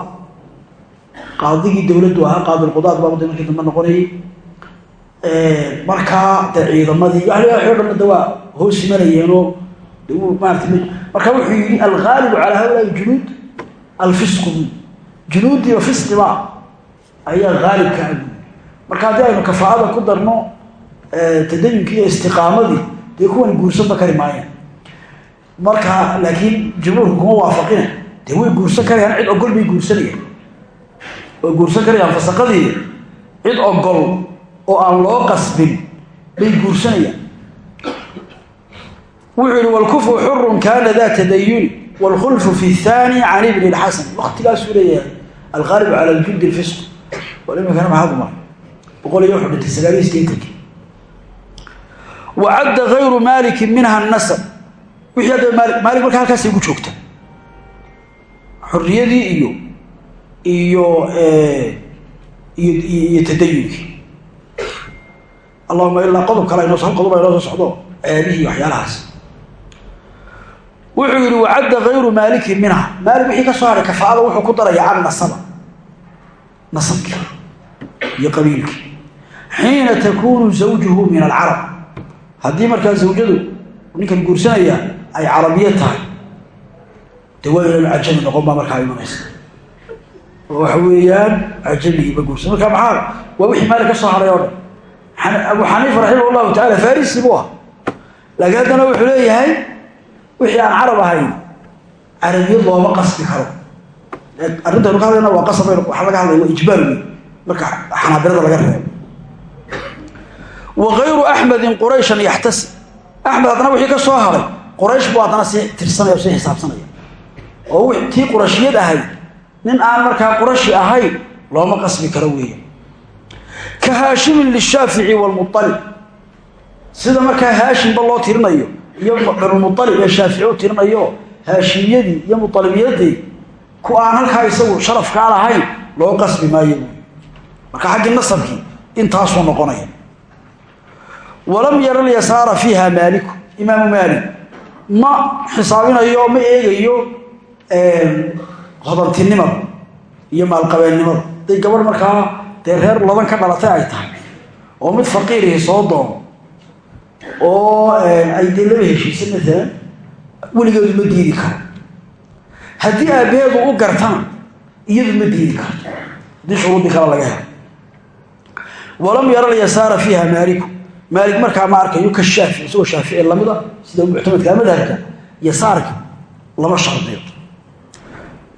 qaadigii dowladdu ahaa qaadilqudaad baa markii dambe noqonayay. Markaa dee ciidamadii waxo dhan da waa hoos imanayeenoo marka wuxuu yihi algaalibu calaa haulaai junuud alfisqu junuudiiba fisqiba ayaa haalibka agu marka haddii aynu kafaa'ada ku darno tadayunkii iyo istiqaamadii dee kuwan guursanba kari maayaan marka laakiin jumhuurku kuma waafaqina dee way guursan karayaan cid ogol bay guursanayaan way guursan karayaan fasaqadii cid ogol oo aan loo qasbin bay guursanayaan wuxuu yihi walkufu xurun kaana daa tadayuni wاlkhulfu fi الثaani can ibni اlxasan waktigaasuu leeyahay alqaalib cala ljudi اlfisq imikana maxaad umar boqol iyo wuxuu dhintay sagaaliyo sideetankii wacadda gayru maaliki minha nasab wixii hadda maali maalik marka halkaasay ugu joogta xorriyadii iyo iyo iyo iyo tadayunkii allahuma ilaa qodob kale inoo hal qodob inoo soo socdo ceebihii waxyaalahaas. Wuxuu yihi wacadda gayru maaliki minha maalik wixii ka soo haray kafaada wuxuu ku daraya can nasaba. Nasabkii iyo qabiilkii xiina takunu zawjuhu min alcarab. Haddii markaa zawjadu ninkan guursanaya ay carabiya tahay de waa cajami noqon baa markaa imanaysa oo waxa weeyaan cajamigiiba guursan. Marka maxaa waa wixii maalik ka soo haray oo dhan. Abu xaniifa raximah llahu tacala farisi buu ah laakiin haddana wuxuu leeyahay wixii aan carab ahayn carabiyad looma qasbi karo. Arrintaynu ka hadlayna waa qasab waxaa laga hadlaya waa ijbaar wey marka xanaabilada laga reebo. Wa gayru axmedin qurayshan yaxtasib axmed haddana wixii ka soo haray quraysh nin aan markaa qurashi ahayn looma qasbi karo weeya ka haashimin lishaafici waalmualib sida markaa haashimba loo tirinayo iyo banulmualib ee shaafici tirinayo haashimiyadii iyo mualibiyadii ku aan halkaa isagu sharafkaa lahayn loo qasbi maayo buui marka xaggii nasabkii intaasuu noqonaya. Walam yara lyasaara fiiha maaliku imaamu maalik ma xisaabinayo ma eegayo hodantinimada iyo maalqabeennimada haday gabadh markaa dee reer laban ka dhalatay ay tahay. Oo mid faqiirihi soo doono oo ay dee heshiisa maalan weligeedu ma diidi karo. Haddii aabbaheedu u gartana iyadu ma diidi karto. Haddii shuruuddii kale laga helo. Walam yara alyasaara fiiha maaliku. Maalik markaa ma arkayo ka shaafici isagoo shaafici lamida sida muctamadka madhabka yasaarka lama shardiyo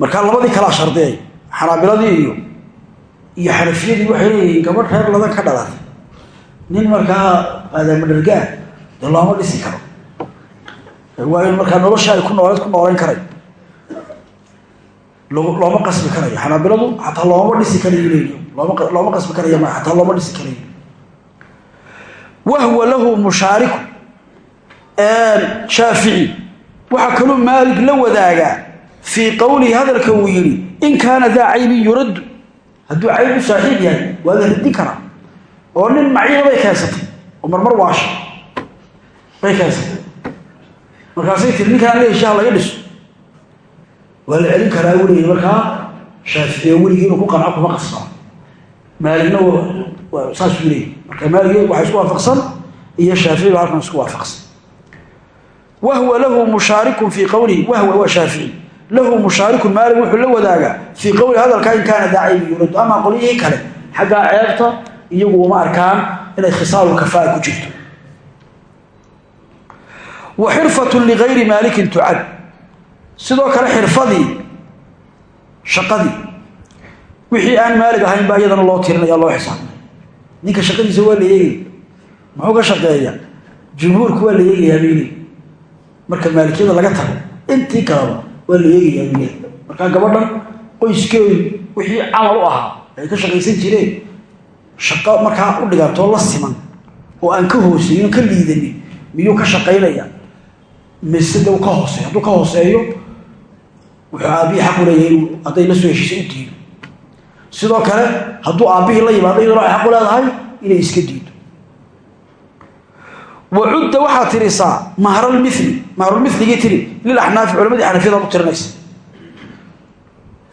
markaa labadii kalaa shardiyay xanaabiladii iyo iyo xanafiyadii waxay leeyihiin gabadh reer ladan ka dhalatay nin markaa aadamadhargaa dee looma dhisi karo. Waa markaa nolosha ay ku nooleed ku nooleyn karay. Looma qasbi karayo. Xanaabiladu xataa looma dhisi karayo leeyi looma qasbi karaya ma xataa looma dhisi karayo. Wahwa lahu mushaariku shaafici. Waxaa kaluu maalig la wadaagaa fii qowlihi hadalka uu yidhi in kaana daa caybin yuraddu hadduu cayb u saaxiib yahay waa la radin karaa. Oo nin maciiba bay keensatay oo marmar waasha bay keensatay markaasay tiri ninkaan la heshaha laga dhiso. Waa la celin karaa weligii markaa shaaficiye weligii inuu ku qanco kuma qasbaa maaligna saasuu leeyay marka maalig waxaa isku waafaqsan iyo shaafici ba halkan isku waafaqsan. Wahwa lahu mushaarikun fii qowlihi wahwa waa shaafici lahu mushaarikun maalig wuxuu la wadaagaa fii qowlihi hadalkaa in kaana daacaybi yuradu amaa qolyihii kale xaggaa ceebta iyagu uma arkaan inay khisaalu kafaa ku jirto. Wa xirfatun ligayri maalikin tucad. Sidoo kale xirfadii shaqadii wixii aan maalig ahayn baa iyadana loo tirinaya loo xisaabay ninka shaqadiisa waa la eegaya muxuu ka shaqeeya jumhuurku waa la eegayaa bayli marka maalikiyada laga tago intii kaleba waa la eegayaa bayli markaa gabadhan qoyskeedu wixii camal u ahaa ay ka shaqaysan jireen. Shaqo markaa u dhigantoo la siman oo aan ka hooseeyin ka liidanin miyuu ka shaqaynaya? Mise de ka hooseeyo hadduu ka hooseeyo wuxuu aabbihii xaq u leeyahay inuu hadday la soo heshiisa u diido. Sidoo kale hadduu aabbihii la yimaado iyaduna ay xaq u leedahay inay iska diido wa cudda waxaa tirisaa mahralmili mahrulmiligii tiri lil axnaafi culamadii xanafiyadaad u tirinaysa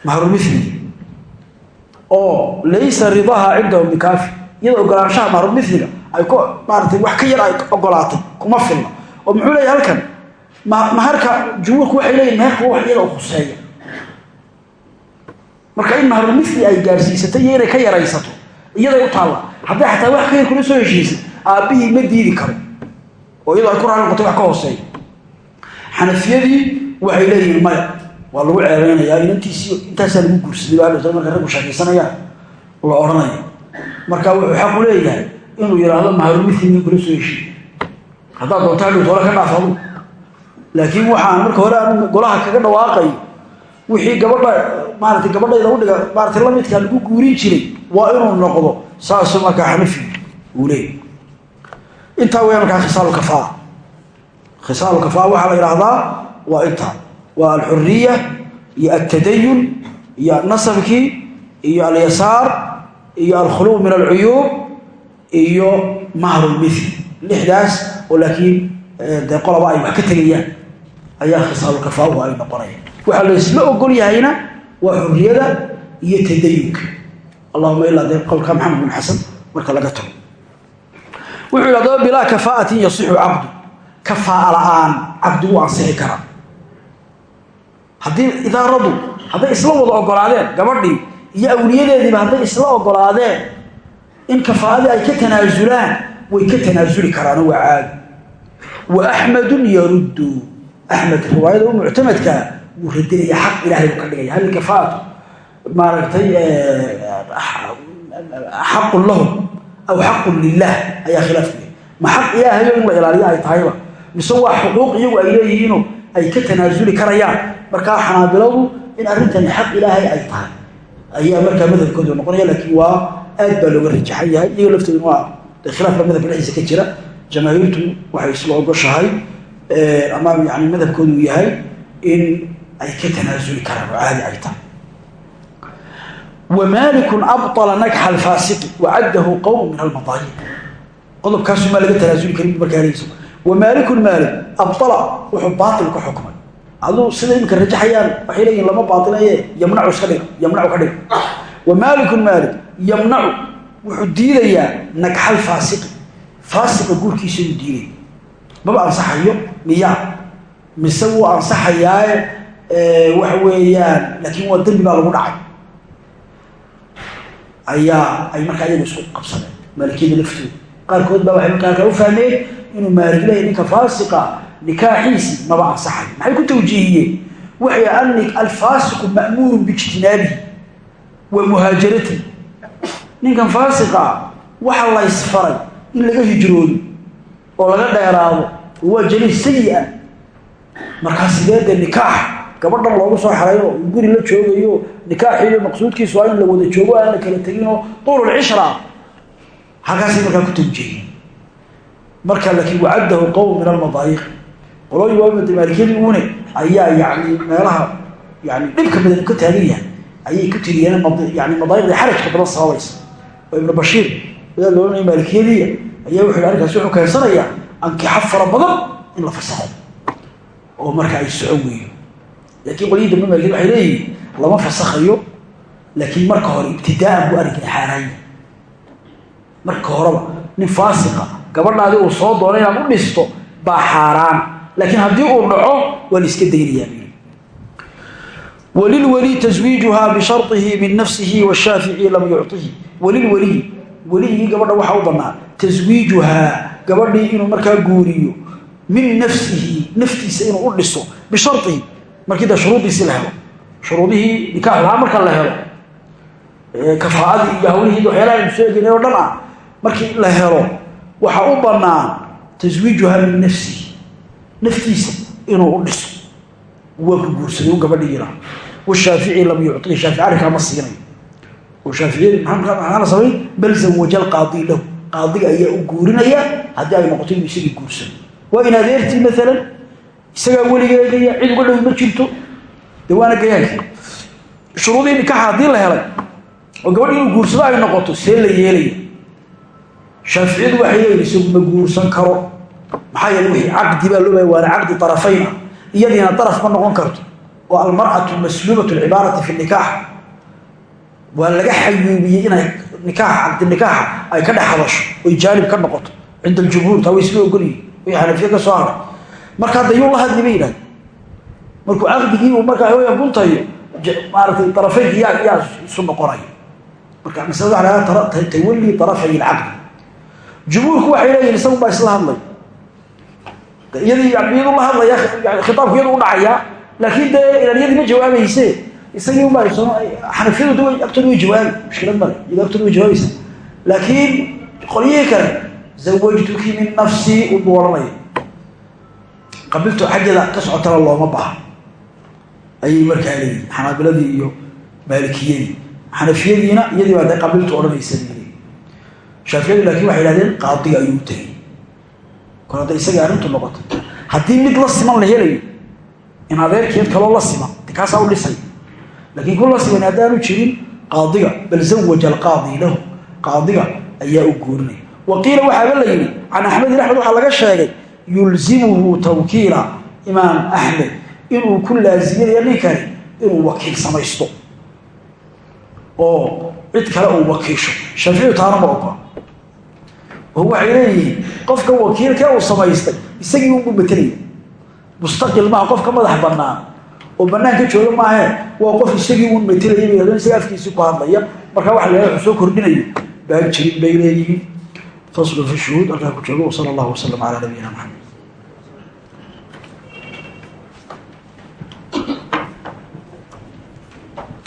mahrulmiligii oo laysa ridaha cindahum bikaafi iyada ogolaanshaha mahrulmiliga ay ku maaratay wax ka yar ay ogolaatay kuma filna oo muxuu leeyahy halkan maharka jumhuurku waxay leeyihiin meherka wax iyada khuseeya marka in mahrulmili ay gaadhsiisatay iyo inay ka yaraysato iyaday u taalla hadday xataa wax ka yar kula soo heshiisay aabbihii ma diidi karo oo iyadoo ay ku raali noqotay wax ka hooseeya xanafiyadii waxay leeyihiin maya. Waa lagu ceebeynayaa inantiisii intaasaa lagu guursaday baa marka raggu sheekaysanayaan la odhanaya. Marka wuxuu xaq u leeyahay inuu yidhaahdo mahrulmili kula soo heshiiy haddaad doonta hadhow toola ka dhaaf adu laakiin waxaan marka hore aan golaha kaga dhawaaqayo wixii gabadha maaratay gabadhayda udhiga maaratay lamidkaa lagu guurin jiray waa inuu noqdo saasuu markaa xanafi. Uu leeyay intaa weya markaa khisaalu kafaa. Waxaa la yidhaahdaa waa intaa waa alxuriya iyo altadayun iyo alnasabkii iyo alyasaar iyo alkhuluw min alcuyuub iyo mahrulmithli lixdaas oo laakiin dee qolaba ay ka tegayaan. Ayaa khisaalu kafaahu ay noqonayaan. Waxaa la isla ogol yahayna waa xuriyada iyo tadayunka allahuma ilaa dee qolka maxamed bin xasan marka laga tago wuxuu yidhi adaba bilaa kafaatin yasixu cabdu kafaa'a la'aan cabdi wuu ansixi karaa. Haddii idaaradu hadday isla wada ogolaadeen gabadhii iyo awliyadeediiba hadday isla ogolaadeen in kafaa'adii ay ka tanaasulaan way ka tanaasuli karaano waa caadi. Wa axmedun yaruddu axmed riwaayada u muctamadkaa wuu radinaya xaq ilahay buu ka dhigaya. Hal kafaatu maaragtay xaqun lahum aw xaqun lilah ayaa khilaaf ku yahay ma xaq ilaahayo in la ilaaliyo ay tahayba mise waa xuquuq iyagu ay leeyihiino ay ka tanaasuli karayaan markaa xanaabiladu in arrintani xaq ilaahay ay tahay ayaa markaa madhabkooda noqonaya laakiin waa aad baa looga rajaxan yahay iyago laftooda waa khilaafka madhabka dhexdiisa ka jira jamaahiirtu waxay isla ogoshahay ama yani madhabkoodu yahay in ay ka tanaasuli karaan oo caadi ay tahay wamaalikun abطala nagxa alfaasiqi wacaddahu qowm min almadaayiq qodobkaasumaa laga tanaasuli karin bu markaa leysa wamaalikun maalik abطala wuxuu baatil ka xukmay. Aduu sida imika rajaxayaan waxay leeyihiin lama baailaye yamnacu iska dhiga yamnacu ka dhiga wamaalikun maalik yamnacu wuxuu diidayaa nagxa alfaasiqi faasiqa guurkiisa uu diidaya maba ansaxayo? Miyaa. Mise wuu ansaxayaaye waxa weeyaan laakiin waa dembi baa lagu dhacay ayaa ay markaa iyagu isku qabsadeen. Maalikiyada laftooda qaarkood baa waxay markaa kala u fahmeen inuu maalig leeyahy ninka faasiqa nikaaxiisi maba ansaxay maxay ku tawjiihiyeen? Waxay alfaasiqu ma'muurun biijtinaabihi wa muhaajarati ninkan faasiqa waxa la ysfaray in laga hijroodo oo laga dheeraado oo waa jaliis sayi ah markaa sidee dee nikaax gabadhan loogu soo xarayo guri la joogayo nikaaxiiyo maqsuudkiisu in la wada joogo aan la kala teginoo tuululcishra halkaasay markaa ku tawjiihiyeen marka laakiin wacaddahu qowm min almadaayiq qolooyin waamada maalikiyadii uune ayaa yani meelaha yani dhibka badan ka taagan yahay ayay ku tiriyeen yani madaayiqda xarajka badan sababaysa. Oo ibnu bashiir wadaa loodhanaya maalikiyadiiya ayaa wuxu arrinkaasi wuxuu keensanayaa ankixa fara badan in la fasaxo. Oo marka ay socon weeyo laakiin qolyihii dambe maalikiyad waxay leeyihiin lama fasakhayo laakiin marka hore ibtidaa'an buu arrinkani xaaraanya marka horeba nin faasiqa gabadhaadi uu soo doona inaad u dhisto baa xaaraan. Laakiin haddii uu dhaco waa la iska daynayaa walilweli taswiijuhaa bisharihi min nafsihi washaafici lam yucihi walilweliyi weligii gabadha waxaa u bannaan taswiijuhaa gabadhii inuu markaa guuriyo min nafsihi naftiisa inuu u dhiso bisharihi markii da shuruudiisi la helo. Shuruudihii nikaax lahaa marka la helo. Kafaa'adii iyo hawlihii waxyaalaha aynu sheegaynay oo dhan ah markii la helo waxaa u bannaan taswiijuhaa min nafsihi naftiisa inuu u dhiso. Waa ku guursaday un gabadhiina washaafici lam yucطihi shaafici arrinkaa ma siinayo. Oo shaaficiyadi maxaana samayn bal zawaja alqaadi lahu. Qaadiga ayaa u guurinaya haddii ay noqoto inuu isagii guursado waa in adeertii maalan isagaa weligeegaya cid uga dhow ma jirto. Dee waana gayaankii shuruudihii nikaaxa haddii la helay oo gabadh inuu guursado ay noqoto see la yeelaya shaaficiyadu waxay leeyihiin isagu ma guursan karo. Maxaa yeele wixii caqdi baa loo bahay waana caqdi arafayna iyadiina daraf ma noqon karto oo almar'atu masluubatu lcibaarati fi nikaax. Waa laga xayuubiyey inay nikaax caqdi nikaaxa ay ka dhex hadasho oy jaanib ka noqoto. Cinda aljumhuur taa way isla ogolyihin way xanafiye ka soo haray marka hadda yuu la hadli bay yidhahda markuu caqdigii uu markaa hooya guntayo maaratay darafeynka yaa yaa isu noqonayo marka masalada waxa lahaa tawalli darafay alcaqdi jumhuurku waxay leeyihiin isagu baa isla hadlay. Iyadii iyadu la hadlaya khitaabku iyadu u dhacaya laakiin dee ilaaliyadii ma jawaabayse isagii unbaa xanafiyadu way agtooda way jawaabi mushkilad male iyado agtooda way jawaabaysa laakiin qolyihii kale zawajtuki min nafsii unbuu odhanaya qabiltu xaggeeda ka socotana looma baha ayay markaa leeyihiin xanaabiladii iyo maalikiyadii. Xanafiyadiina iyadii baa dee qabiltu odhanaysa shaaficiyadu laakiin waxay ihahdeen qaadiga ayuu u tegay kor hadday isagii arrintu noqoto haddii mid la siman la helayo in adeerkeed kaloo la siman de kaasaa u dhisay. Laakiin ku la siman haddaanu jirin qaadiga bal zawaja alqaadi lahu qaadiga ayaa u guurinaya wa qiila waxaaba la yidhi can axmedin axmed waxaa laga sheegay yulzimuhu tawkiila imaam axmed inuu ku laasiminayo ninkani inuu wakiil samaysto. Oo cid kale uu wakiisho. Shaaficiyu taana ma ogola oo waxay leeyihiin qofka wakiilkee uu samaystay isagii unbuu matelaya mustaqil maaha qofka madax bannaan. Oo bannaanka jooga maahe waa qof isagii uun matelaya bay hadan isaga afkiisii ku hadlaya. Markaa waxa la soo kordhinayo. Jirin bay leeyihiin faslu fi shuhuud halkaa ku joogo wsala allahu wasalam calaa nabiyina maxamed